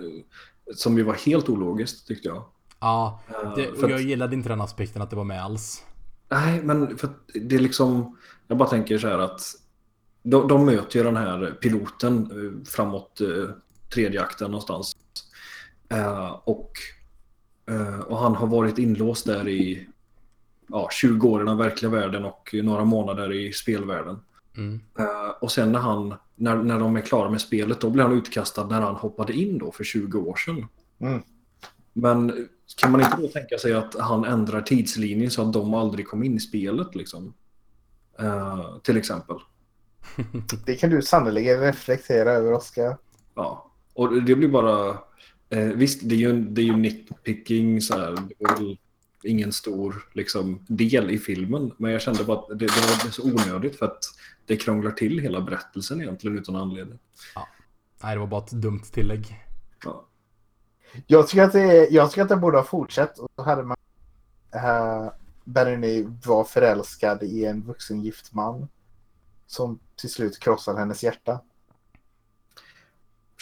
som ju var helt ologiskt tyckte jag. ja, Eh, det, och jag att, gillade inte den aspekten att det var med alls. nej, men för att det är liksom... Jag bara tänker så här att de, de möter ju den här piloten framåt eh, tredje akten någonstans. Eh, och, eh, och han har varit inlåst där i ja, 20 år i den verkliga världen och några månader i spelvärlden. Mm. Eh, och sen när, han, när, när de är klara med spelet, då blir han utkastad när han hoppade in då för 20 år sedan. Mm. Men kan man inte då tänka sig att han ändrar tidslinjen så att de aldrig kom in i spelet liksom? Eh, till exempel. Det kan du sannerligen reflektera över, Oskar. Ja, och det blir bara... Eh, visst, det är ju, det är ju nitpicking så här. Det är väl ingen stor liksom, del i filmen. Men jag kände bara att det, det var så onödigt för att det krånglar till hela berättelsen egentligen utan anledning. Nej, det var bara ett dumt tillägg. Ja. Jag tycker att det, jag tycker att det borde ha fortsatt. Och så hade man... Uh, Bernie var förälskad i en vuxen gift man. Som till slut krossade hennes hjärta.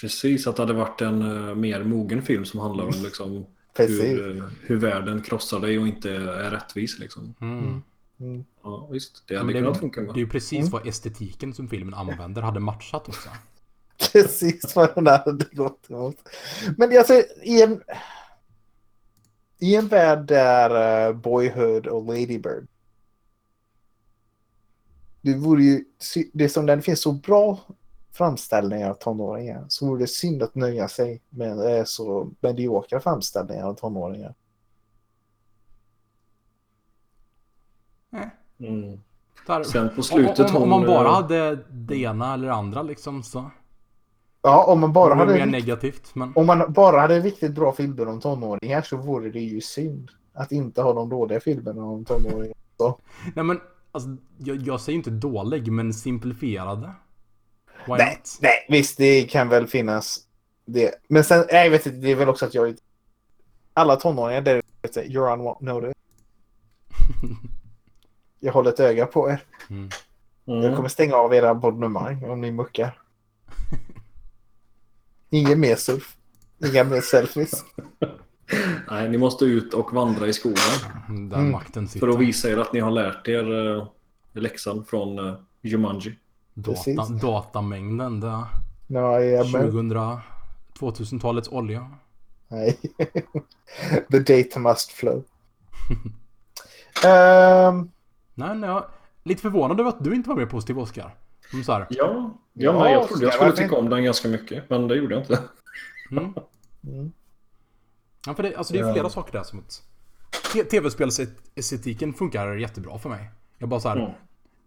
Precis, att det hade varit en uh, mer mogen film som handlar om liksom. Hur, uh, hur världen krossar dig och inte är rättvis. Liksom. Mm. Mm. Ja, visst. Det hade det, kunnat funka det är ju precis Mm. vad estetiken som filmen använder hade matchat också. Precis vad den där hade gått emot. Men alltså, i en, i en värld där eh, Boyhood och Ladybird. Det vore ju, det som den finns så bra framställningar av tonåringar så vore det synd att nöja sig med eh, så mediokra framställningar av tonåringar. Mm. Sen på slutet om, om, om man bara hade det ena eller andra liksom så. Ja, om man bara det mer hade, negativt. Men om man bara hade riktigt bra filmer om tonåringar så vore det ju synd att inte ha de dåliga filmerna om tonåringar. nej men alltså, jag, jag säger inte dålig men simplifierade. Why Nej, not? nej, visst det kan väl finnas det. Men sen, jag vet inte, det är väl också att jag... Alla tonåringar där ute, you're on what notice. Jag håller ett öga på er. Mm. Jag mm. kommer stänga av era abonnemang om ni muckar. Ingen mer surf. Inga mer selfies. Nej, ni måste ut och vandra i skogen Där Mm. makten sitter. för att visa er att ni har lärt er uh, läxan från uh, Jumanji. Data, datamängden, det Nej, jag men, 2000, 2000-talets olja. nej. The data must flow. Ehm, Nej, nej, lite förvånad över att du inte var mer positiv Oskar. Som så här, Ja, ja, Ja, men jag trodde jag skulle tycka om den ganska mycket, men det gjorde jag inte. mm. mm. Ja, för det, alltså det är Ja. flera saker där som att te- tv-spelsestetiken funkar jättebra för mig. Jag bara så här, Mm.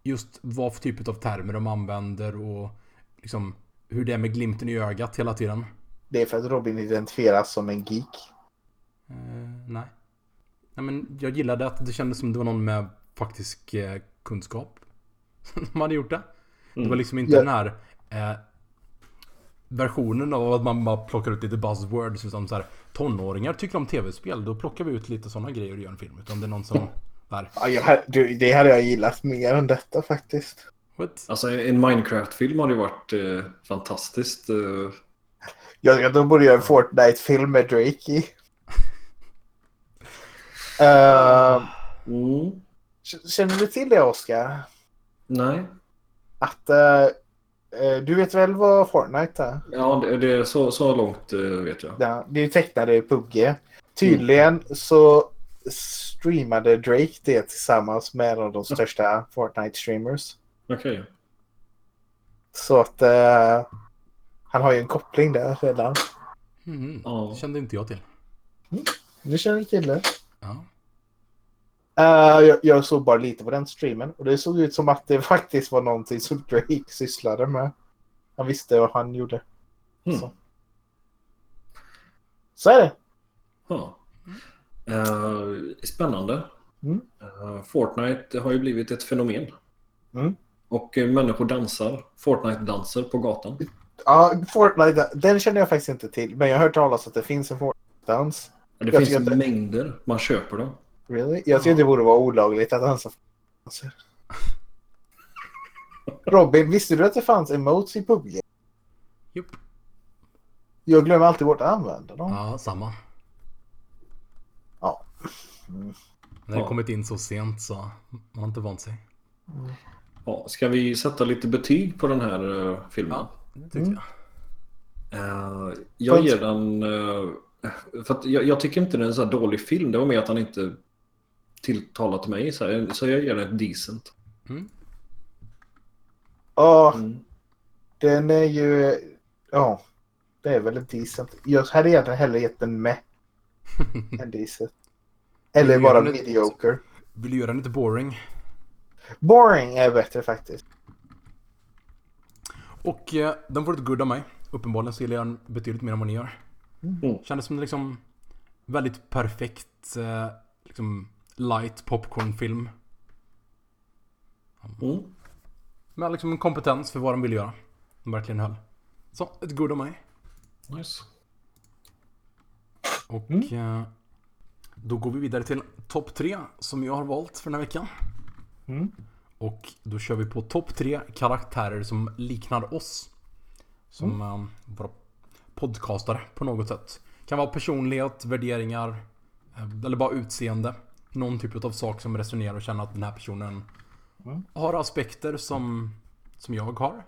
Just vad för typ av termer de använder och liksom hur det är med glimten i ögat hela tiden. Det är för att Robin identifieras som en geek. Eh, nej. Nej men jag gillade att det kändes som det var någon med faktisk eh, kunskap. Som hade gjort det. Det var Mm. liksom inte Ja. den här eh, versionen av att man bara plockar ut lite buzzwords. Utan så här, tonåringar tycker om tv-spel. Då plockar vi ut lite sådana grejer och gör en film. Utan det är någon som... Där. Ja, jag, du, det hade jag gillat mer än detta faktiskt. What? Alltså en Minecraft-film hade ju varit eh, fantastiskt. Eh, Jag, jag, då borde jag en Fortnite-film med Drake i. Ehm, mm. känner du till det, Oskar? Nej. Att... eh, du vet väl vad Fortnite är? Ja, det, det är så, så långt eh, vet jag. Ja, det är ju tecknade i PubG. Tydligen så streamade Drake det tillsammans med en av de största Fortnite-streamers. Okej. Så att eh, han har ju en koppling där redan. Mhm. Ja. Det kände inte jag till. Nu känner du till det. Ja. Eh, jag, jag såg bara lite på den streamen och det såg ut som att det faktiskt var någonting som Drake sysslade med. Han visste vad han gjorde. Mm. Så. Så är det. Ja. Eh, spännande. Mm. Eh, Fortnite har ju blivit ett fenomen. Mm. Och eh, människor dansar. Fortnite-danser på gatan. Ja, Fortnite, den känner jag faktiskt inte till. Men jag har hört talas att det finns en Fortnite-dans. Det Jag finns det- mängder. Man köper dem. Really? Jag tycker det borde vara olagligt att dansa Fortnite. Robin, visste du att det fanns emotes i PubG? Jupp. Jag glömmer alltid bort att använda dem. Ja, samma. Mm. Det har Ja. kommit in så sent så man har inte vant sig. Ja, ska vi sätta lite betyg på den här eh, filmen? Ja, det tyckte Mm. jag. Eh, jag ger den... eh, för att jag, jag tycker inte det är en så här dålig film. Det var mer att han inte tilltalat mig. Så, här, så jag ger den ett decent. Mm. Ja, Mm. den är ju... Ja, det är väl en decent. Jag hade egentligen hellre gett den med en decent. Eller Men bara mediocre. Vill du göra den lite boring? Boring är bättre faktiskt. Och eh, den får ett good av mig. Uppenbarligen så gillar jag den betydligt mer än vad ni gör. Mm. Kändes som en liksom väldigt perfekt eh, liksom light popcornfilm. Mm. Med liksom en kompetens för vad de vill göra. De verkligen höll. Så, ett good av mig. Nice. Och eh, då går vi vidare till topp tre som jag har valt för den här veckan. Mm. Och då kör vi på topp tre karaktärer som liknar oss. Som eh, våra podcastare på något sätt. Kan vara personlighet, värderingar eh, eller bara utseende. Någon typ av sak som resonerar och känner att den här personen Mm. har aspekter som, som jag har.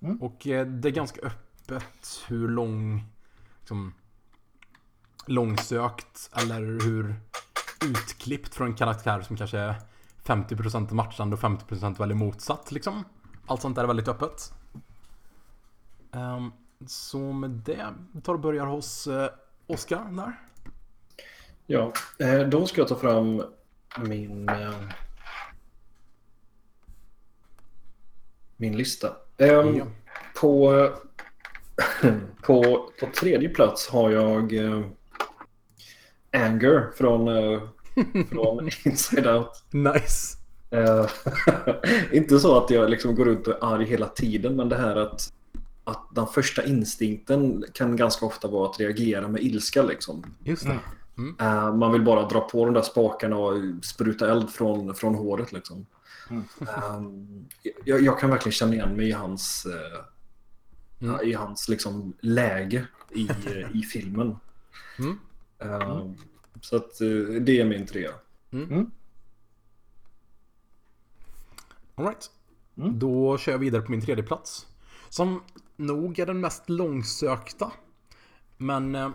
Mm. Och eh, det är ganska öppet hur lång liksom, långsökt eller hur utklippt från en karaktär som kanske är 50% matchande och 50% väldigt motsatt liksom. Allt sånt där är väldigt öppet. Ehm, så med det tar och börjar hos uh, Oskar där. Ja, eh, då ska jag ta fram min... eh, Min lista. Ja. På, på, på tredje plats har jag eh, Anger från, eh, från Inside Out. Nice. Eh, inte så att jag liksom går runt och är arg hela tiden, men det här att, att den första instinkten kan ganska ofta vara att reagera med ilska. Liksom. Just det. Eh, man vill bara dra på de där spakarna och spruta eld från, från håret. Liksom. Mm. Ehm, jag, jag kan verkligen känna igen mig i hans, Mm. i hans liksom, läge i, i filmen. Mm. Ehm, Så att, eh, det är min trea. Alright. Mm. Då kör jag vidare på min tredje plats. Som nog är den mest långsökta. Men eh,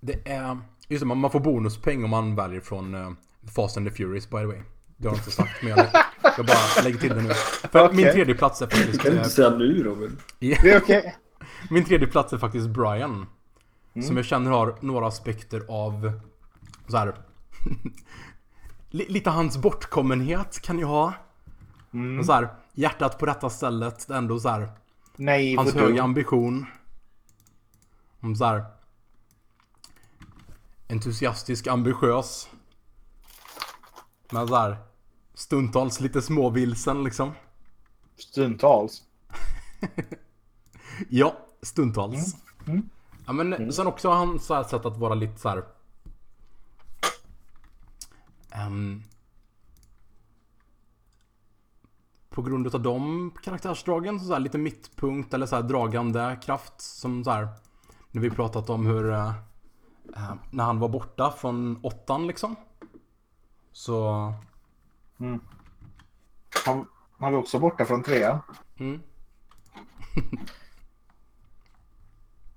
det är... Just det, man får bonuspoäng om man väljer från eh, Fast and the Furious by the way. Det har jag inte sagt men jag, jag bara lägger till det nu. För Okej. min tredje plats är Det faktiskt... kan du inte säga nu Robin. Det är okej. Min tredje plats är faktiskt Brian. Mm. Som jag känner har några aspekter av så här. li- lite hans bortkommenhet kan jag ha. Mm. Och så här, hjärtat på rätta stället. Ändå så här, Nej, hans höga ambition. Om så här, entusiastisk, ambitiös. Men så här, stundtals lite småvilsen liksom. Stundtals. Ja, stundtals. Mm. Ja, men sen också har han så här sätt att vara lite så här. ehm, på grund av de karaktärsdragen, så här lite mittpunkt eller så här dragande kraft. Som så här, när vi pratat om hur, eh, när han var borta från åttan liksom. Så, Han, han var också borta från trean. mm.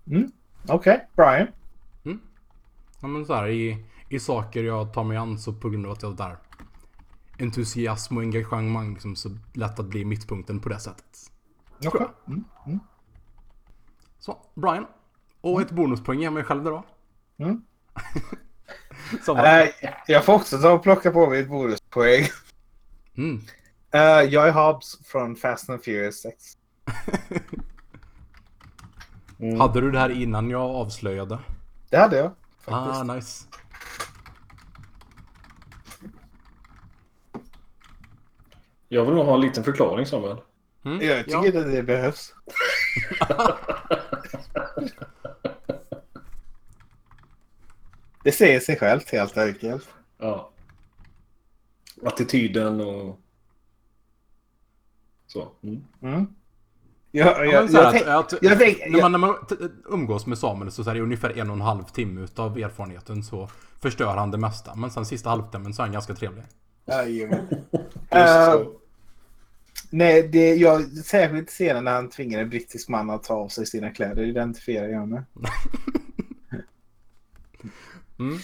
Mm. Okej, Brian. Ja men så här i, i saker jag tar mig an så på grund av att jag där entusiasm och engagemang liksom så lätt att bli mittpunkten på det sättet. Okej. Mm. Så, Brian. Och ett bonuspoäng ger mig själv då. Mm. Nej, jag får också ta och plocka på mig ett bonuspoäng. Mm. Uh, jag är Hobbs från Fast and Furious 6. Hade du det här innan jag avslöjade? Det hade jag. Ah, Faktiskt. nice. Jag vill nog ha en liten förklaring Samuel. Mm. Jag tycker ja. inte att det behövs. det säger sig självt helt enkelt. Ja. Attityden och så. Mm. Mm. Jag, Ja, jag, men så här jag, att- tänk, att- jag tänk, när, man, när man t- umgås med Samuel så är det ungefär en och en halv timme utav erfarenheten så förstör han det mesta. Men sen sista halvtimmen så är han ganska trevlig. Jajamän. Eh. Nej, det, jag, särskilt scenen när han tvingar en brittisk man att ta av sig sina kläder identifierar jag med. Mm.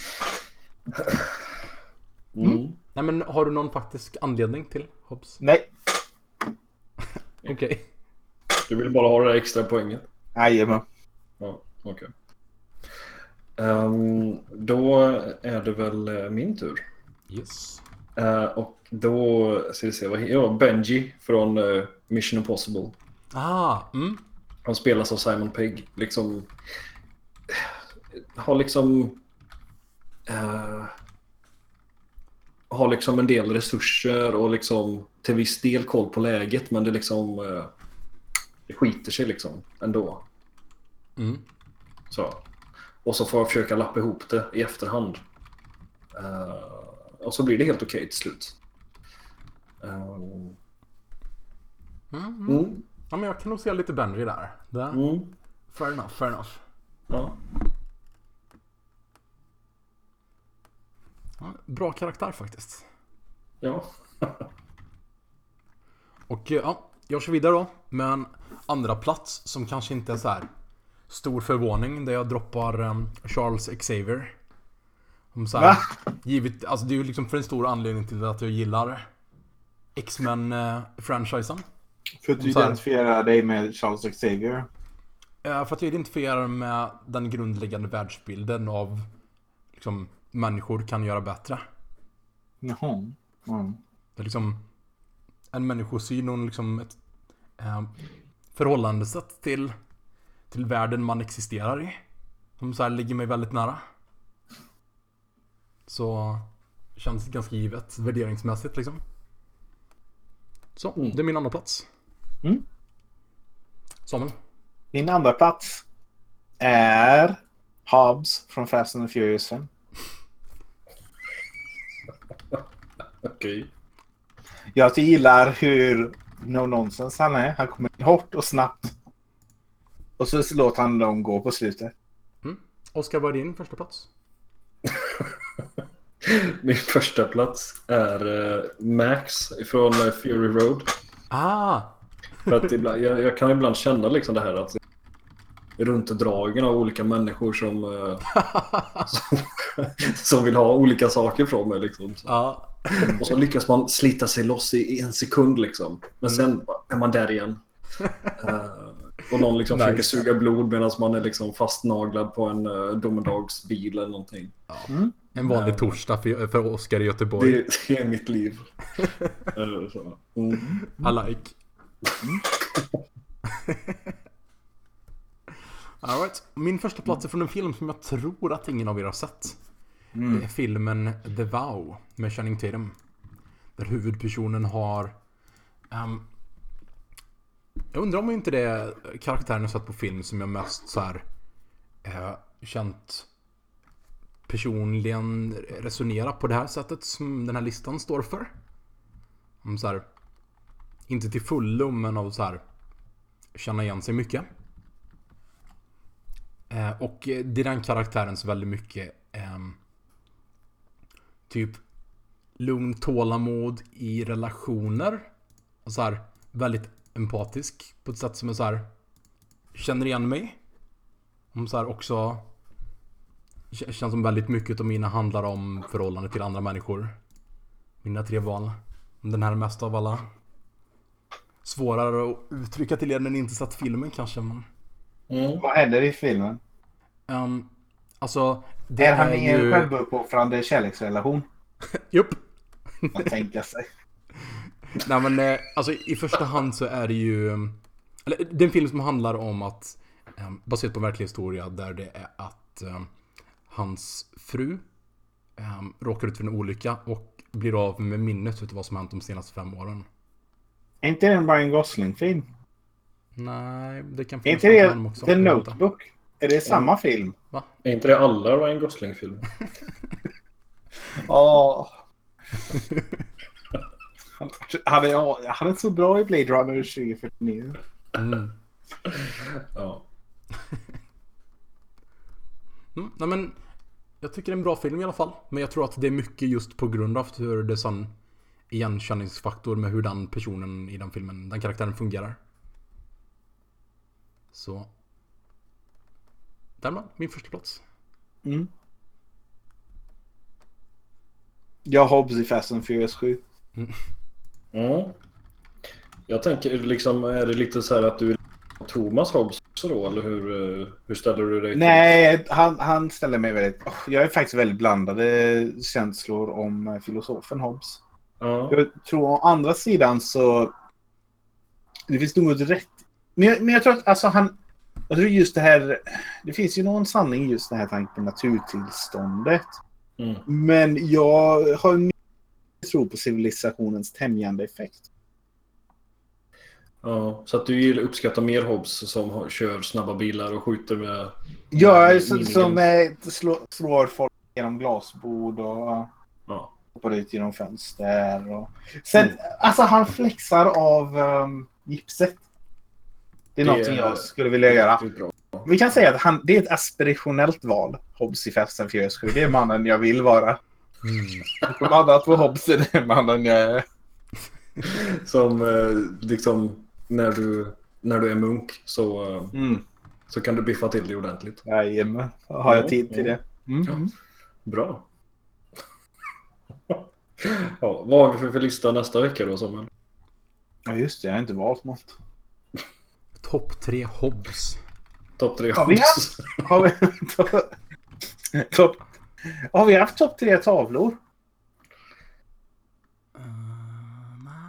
Mm. Nej men har du någon faktisk anledning till Hobbs? Nej, Okej. Du vill bara ha det där extra poänget? jajamän. Ja, okej. Ehm, då är det väl eh, min tur. Yes. Eh, och då, ska vi se, vad ja, Benji från eh, Mission Impossible. Ah, mm. Han spelas av Simon Pegg. Liksom, har liksom... eh, har liksom en del resurser och liksom till viss del koll på läget men det liksom... eh, det skiter sig liksom ändå. Mm. Så. Och så får jag försöka lappa ihop det i efterhand. Eh, och så blir det helt okej till slut. Eh, Mm, mm. Ja, men jag kan nog se lite Benji där. Det, mm, Fair enough, fair enough. ja. Ja, bra karaktär faktiskt. ja. Och eh, ja, jag kör vidare då. med en andra plats som kanske inte är så här stor förvåning. Där jag droppar em, Charles Xavier. Om så här? Givet, alltså det är ju liksom för en stor anledning till att jag gillar X-Men-franchisen. För att du identifierar dig med Charles Xavier. Eh, För att jag identifierar med den grundläggande världsbilden av liksom, människor kan göra bättre. Jaha. Mm. Det är liksom en människosyn och liksom ett eh, förhållandesätt till, till världen man existerar i. Som så här ligger mig väldigt nära. Så känns ganska givet värderingsmässigt liksom. Så, Mm. det är min andra plats. Mm. Samuel. Min andra plats är Hobbs från Fast and the Furious 5. Okej. Jag gillar hur no nonsense han är. Han kommer in hårt och snabbt. Och så låter han dem gå på slutet. Oskar, vad är din första plats? Min första plats är eh, Max från eh, Fury Road. Ah! För att ibland, jag, jag kan ibland känna liksom det här att runtdragen av olika människor som, eh, som, som vill ha olika saker från mig. Liksom. Så. Ja. Och så lyckas man slita sig loss i, en sekund liksom. Men sen är man där igen. Eh, och någon liksom Nice. försöker suga blod medan man är liksom fastnaglad på en uh, domedagsbil eller någonting. En vanlig Nej. torsdag för, för Oskar i Göteborg. Det, det är mitt liv. Eh, så. Mm. I like. All right. Min första plats är från en film som jag tror att ingen av er har sett. Det är filmen The Vow med Channing Tatum. Där huvudpersonen har... Um, jag undrar om inte det är karaktären jag sett på film som jag mest så här eh, känt personligen resonera på det här sättet som den här listan står för. Om så här, inte till fullo men av så här känna igen sig mycket. Eh, och det är den karaktären som väldigt mycket eh, typ lugn tålamod i relationer. Och så här väldigt empatisk på ett sätt som är så här känner igen mig. Om så här också känns som väldigt mycket av mina handlar om förhållande till andra människor. Mina tre val. Den här är mest av alla svårare att uttrycka till er när ni inte sett filmen kanske men... Mm. Vad händer i filmen? Um, alltså, det är han är i en ju... självuppoffrande kärleksrelation? Jupp. Att tänka sig. Nej men eh, alltså i första hand så är det ju... Eller det är en film som handlar om att... Um, baserat på en verklig historia där det är att um, hans fru um, råkar ut för en olycka och blir av med minnet utav vad som hänt de senaste fem åren. Är inte det en Ryan Gosling-film? Nej, det kan Är finnas inte det någon också. The Jag vet inte. Notebook? Är det samma film? Är inte det alla Ryan Gosling-filmer? Ja. Han, han, är, han är så bra i Blade Runner 2049. Mm. Ja. Mm, nej men, jag tycker det är en bra film i alla fall. Men jag tror att det är mycket just på grund av hur det är sån igenkänningsfaktor med hur den personen i den filmen, den karaktären fungerar. Så. Därmed, min första plats. Mm. Jag har Hobbs i Fast and Furious 7. Mm. Jag tänker liksom, är det lite så här att du är Thomas Hobbs också då? Eller hur, hur ställer du dig till- Nej, han, han ställer mig väldigt... Oh, Jag är faktiskt väldigt blandade känslor om eh, filosofen Hobbes. Ja. Jag tror å andra sidan så... Det finns nog ett rätt... Men jag, men jag tror att alltså han... Jag tror just det här... Det finns ju någon sanning i just den här tanken på naturtillståndet. Mm. Men jag har mycket tro på civilisationens tämjande effekt. ja. Så att du gillar- uppskattar mer Hobbs som har, kör snabba bilar och skjuter med... Ja, Mm, som, minigun. som eh, slår, slår folk genom glasbord och Ja. hoppar ut genom fönster. Och... Sen, Mm. alltså han flexar av um, gipset. Det är Det någonting jag skulle vilja göra. Vi kan säga att han, det är ett aspirationellt val. Hobbs i Fast and Furious 7. Det är mannen jag vill vara. Mm. Som annat på Hobbs är mannen jag är. Som eh, liksom när du, när du är munk så, Mm. så kan du biffa till det ordentligt. Jajamän. Har jag Ja, tid till ja. det? Mm. Bra. ja, vad har vi för, för lista nästa vecka då Samuel? Ja, just det. Jag har inte valt något. Topp tre Hobbs. Topp tre Ja, vi Hobbs. Har vi, topp, har vi haft topp tre tavlor?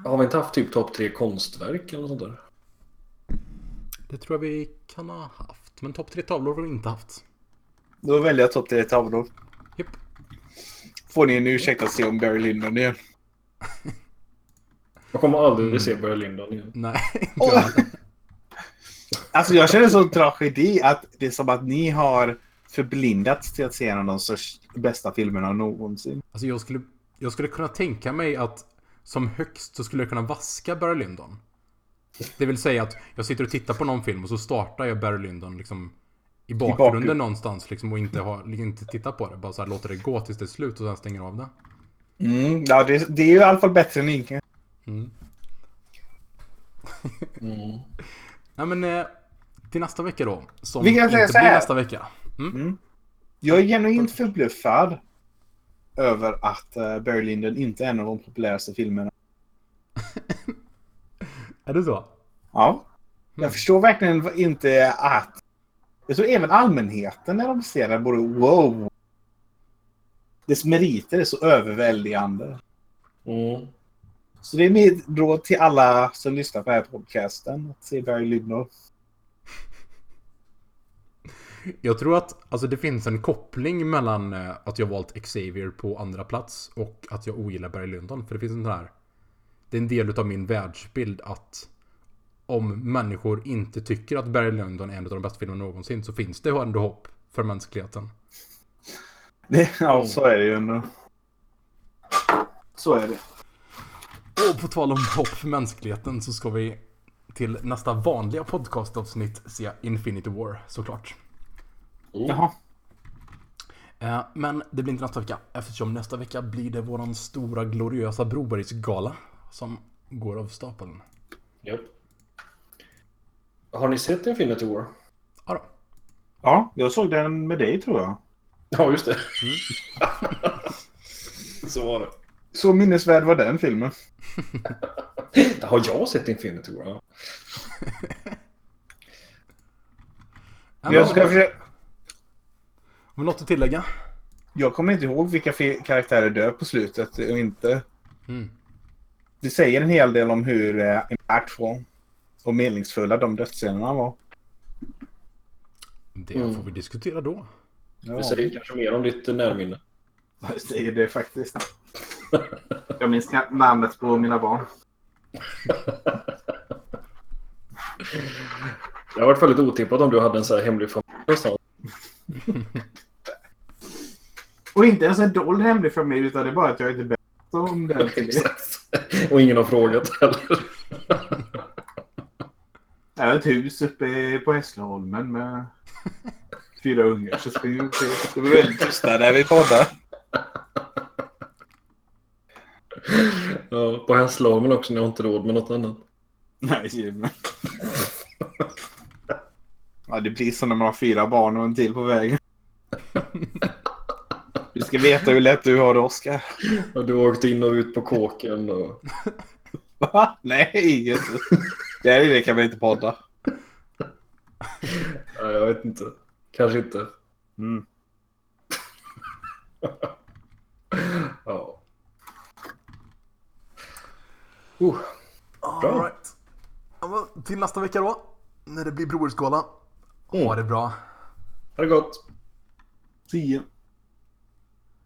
Har vi inte haft typ topp tre konstverk eller något sånt där? Det tror jag vi kan ha haft. Men topp tre tavlor har vi inte haft. Då väljer jag topp tre tavlor. Japp. Får ni en ursäkt att se om Barry Lyndon igen. Jag kommer aldrig Mm. se Börje Lindon igen. Nej, heller. Alltså jag känner sån tragedi att det är som att ni har förblindats till att se en av de största, bästa filmerna någonsin. Alltså jag skulle, jag skulle kunna tänka mig att som högst så skulle jag kunna vaska Barry Lyndon. Det vill säga att jag sitter och tittar på någon film och så startar jag Barry Lyndon liksom i bakgrunden bakgrund. någonstans liksom och inte, har, inte tittar på det. Bara så här låter det gå tills det är slut och sen stänger av det. Mm, ja, det, det är ju i alla fall bättre än ingen. Mm. Mm. Nej men eh, till nästa vecka då. Som Vi kan inte säga så här. nästa vecka. Mm. Jag är genuint förbluffad över att uh, Barry Lyndon inte är en av de populäraste filmerna. Är det så? Ja. Jag förstår verkligen inte att... Jag tror även allmänheten när de ser den borde wow. Dess meriter är så överväldigande. Mm. Så det är mitt råd till alla som lyssnar på den här podcasten. Att se Barry Lyndon. Jag tror att alltså, det finns en koppling mellan eh, att jag valt Xavier på andra plats och att jag ogillar Barry Lyndon. För det finns en sån här... Det är en del av min världsbild att om människor inte tycker att Barry Lyndon är en av de bästa filmerna någonsin så finns det ändå hopp för mänskligheten. Det, ja, så är det ju ändå. Så är det. Och på tal om hopp för mänskligheten så ska vi till nästa vanliga podcastavsnitt se Infinity War såklart. Jaha. Eh, Men det blir inte nästa vecka eftersom nästa vecka blir det våran stora gloriösa Brobergsgala som går av stapeln. Japp. Har ni sett Infinity War? Ja då. Ja, jag såg den med dig tror jag. Ja, just det. Så var det. Så minnesvärd var den filmen. Har jag sett Infinity War? Ja. Ja, Jag, ska försöka... Har vi något att tillägga? jag kommer inte ihåg vilka karaktärer dör på slutet och inte. Mm. Det säger en hel del om hur eh, impactful och meningsfulla de dödsscenerna var. Det Mm. får vi diskutera då. Det säger kanske mer om ditt närminne. Jag säger det faktiskt. Jag minns namnet på mina barn. Det har varit väldigt otippat om du hade en så här hemlig familj någonstans. Och inte ens en dold hemlig familj utan det är bara att jag inte berättar om den till er. Och ingen har frågat heller. Jag har ett hus uppe på Hässleholmen med fyra ungar. Så det är väldigt tysta när vi poddar. Ja, på Hässleholmen också, ni har inte råd med något annat. Nej, Jimmy. Ja, det blir så när man har fyra barn och en till på vägen. Du ska veta hur lätt du har det, Oskar. Och du har åkt in och ut på kåken och... Va? Nej. Det är det kan man inte podda. Ja, jag vet inte. Kanske inte. Mm. Ja. Uh, Bra. All right. Ja, till nästa vecka då. När det blir Brodersgala. Ha det bra. ha det gott. See you.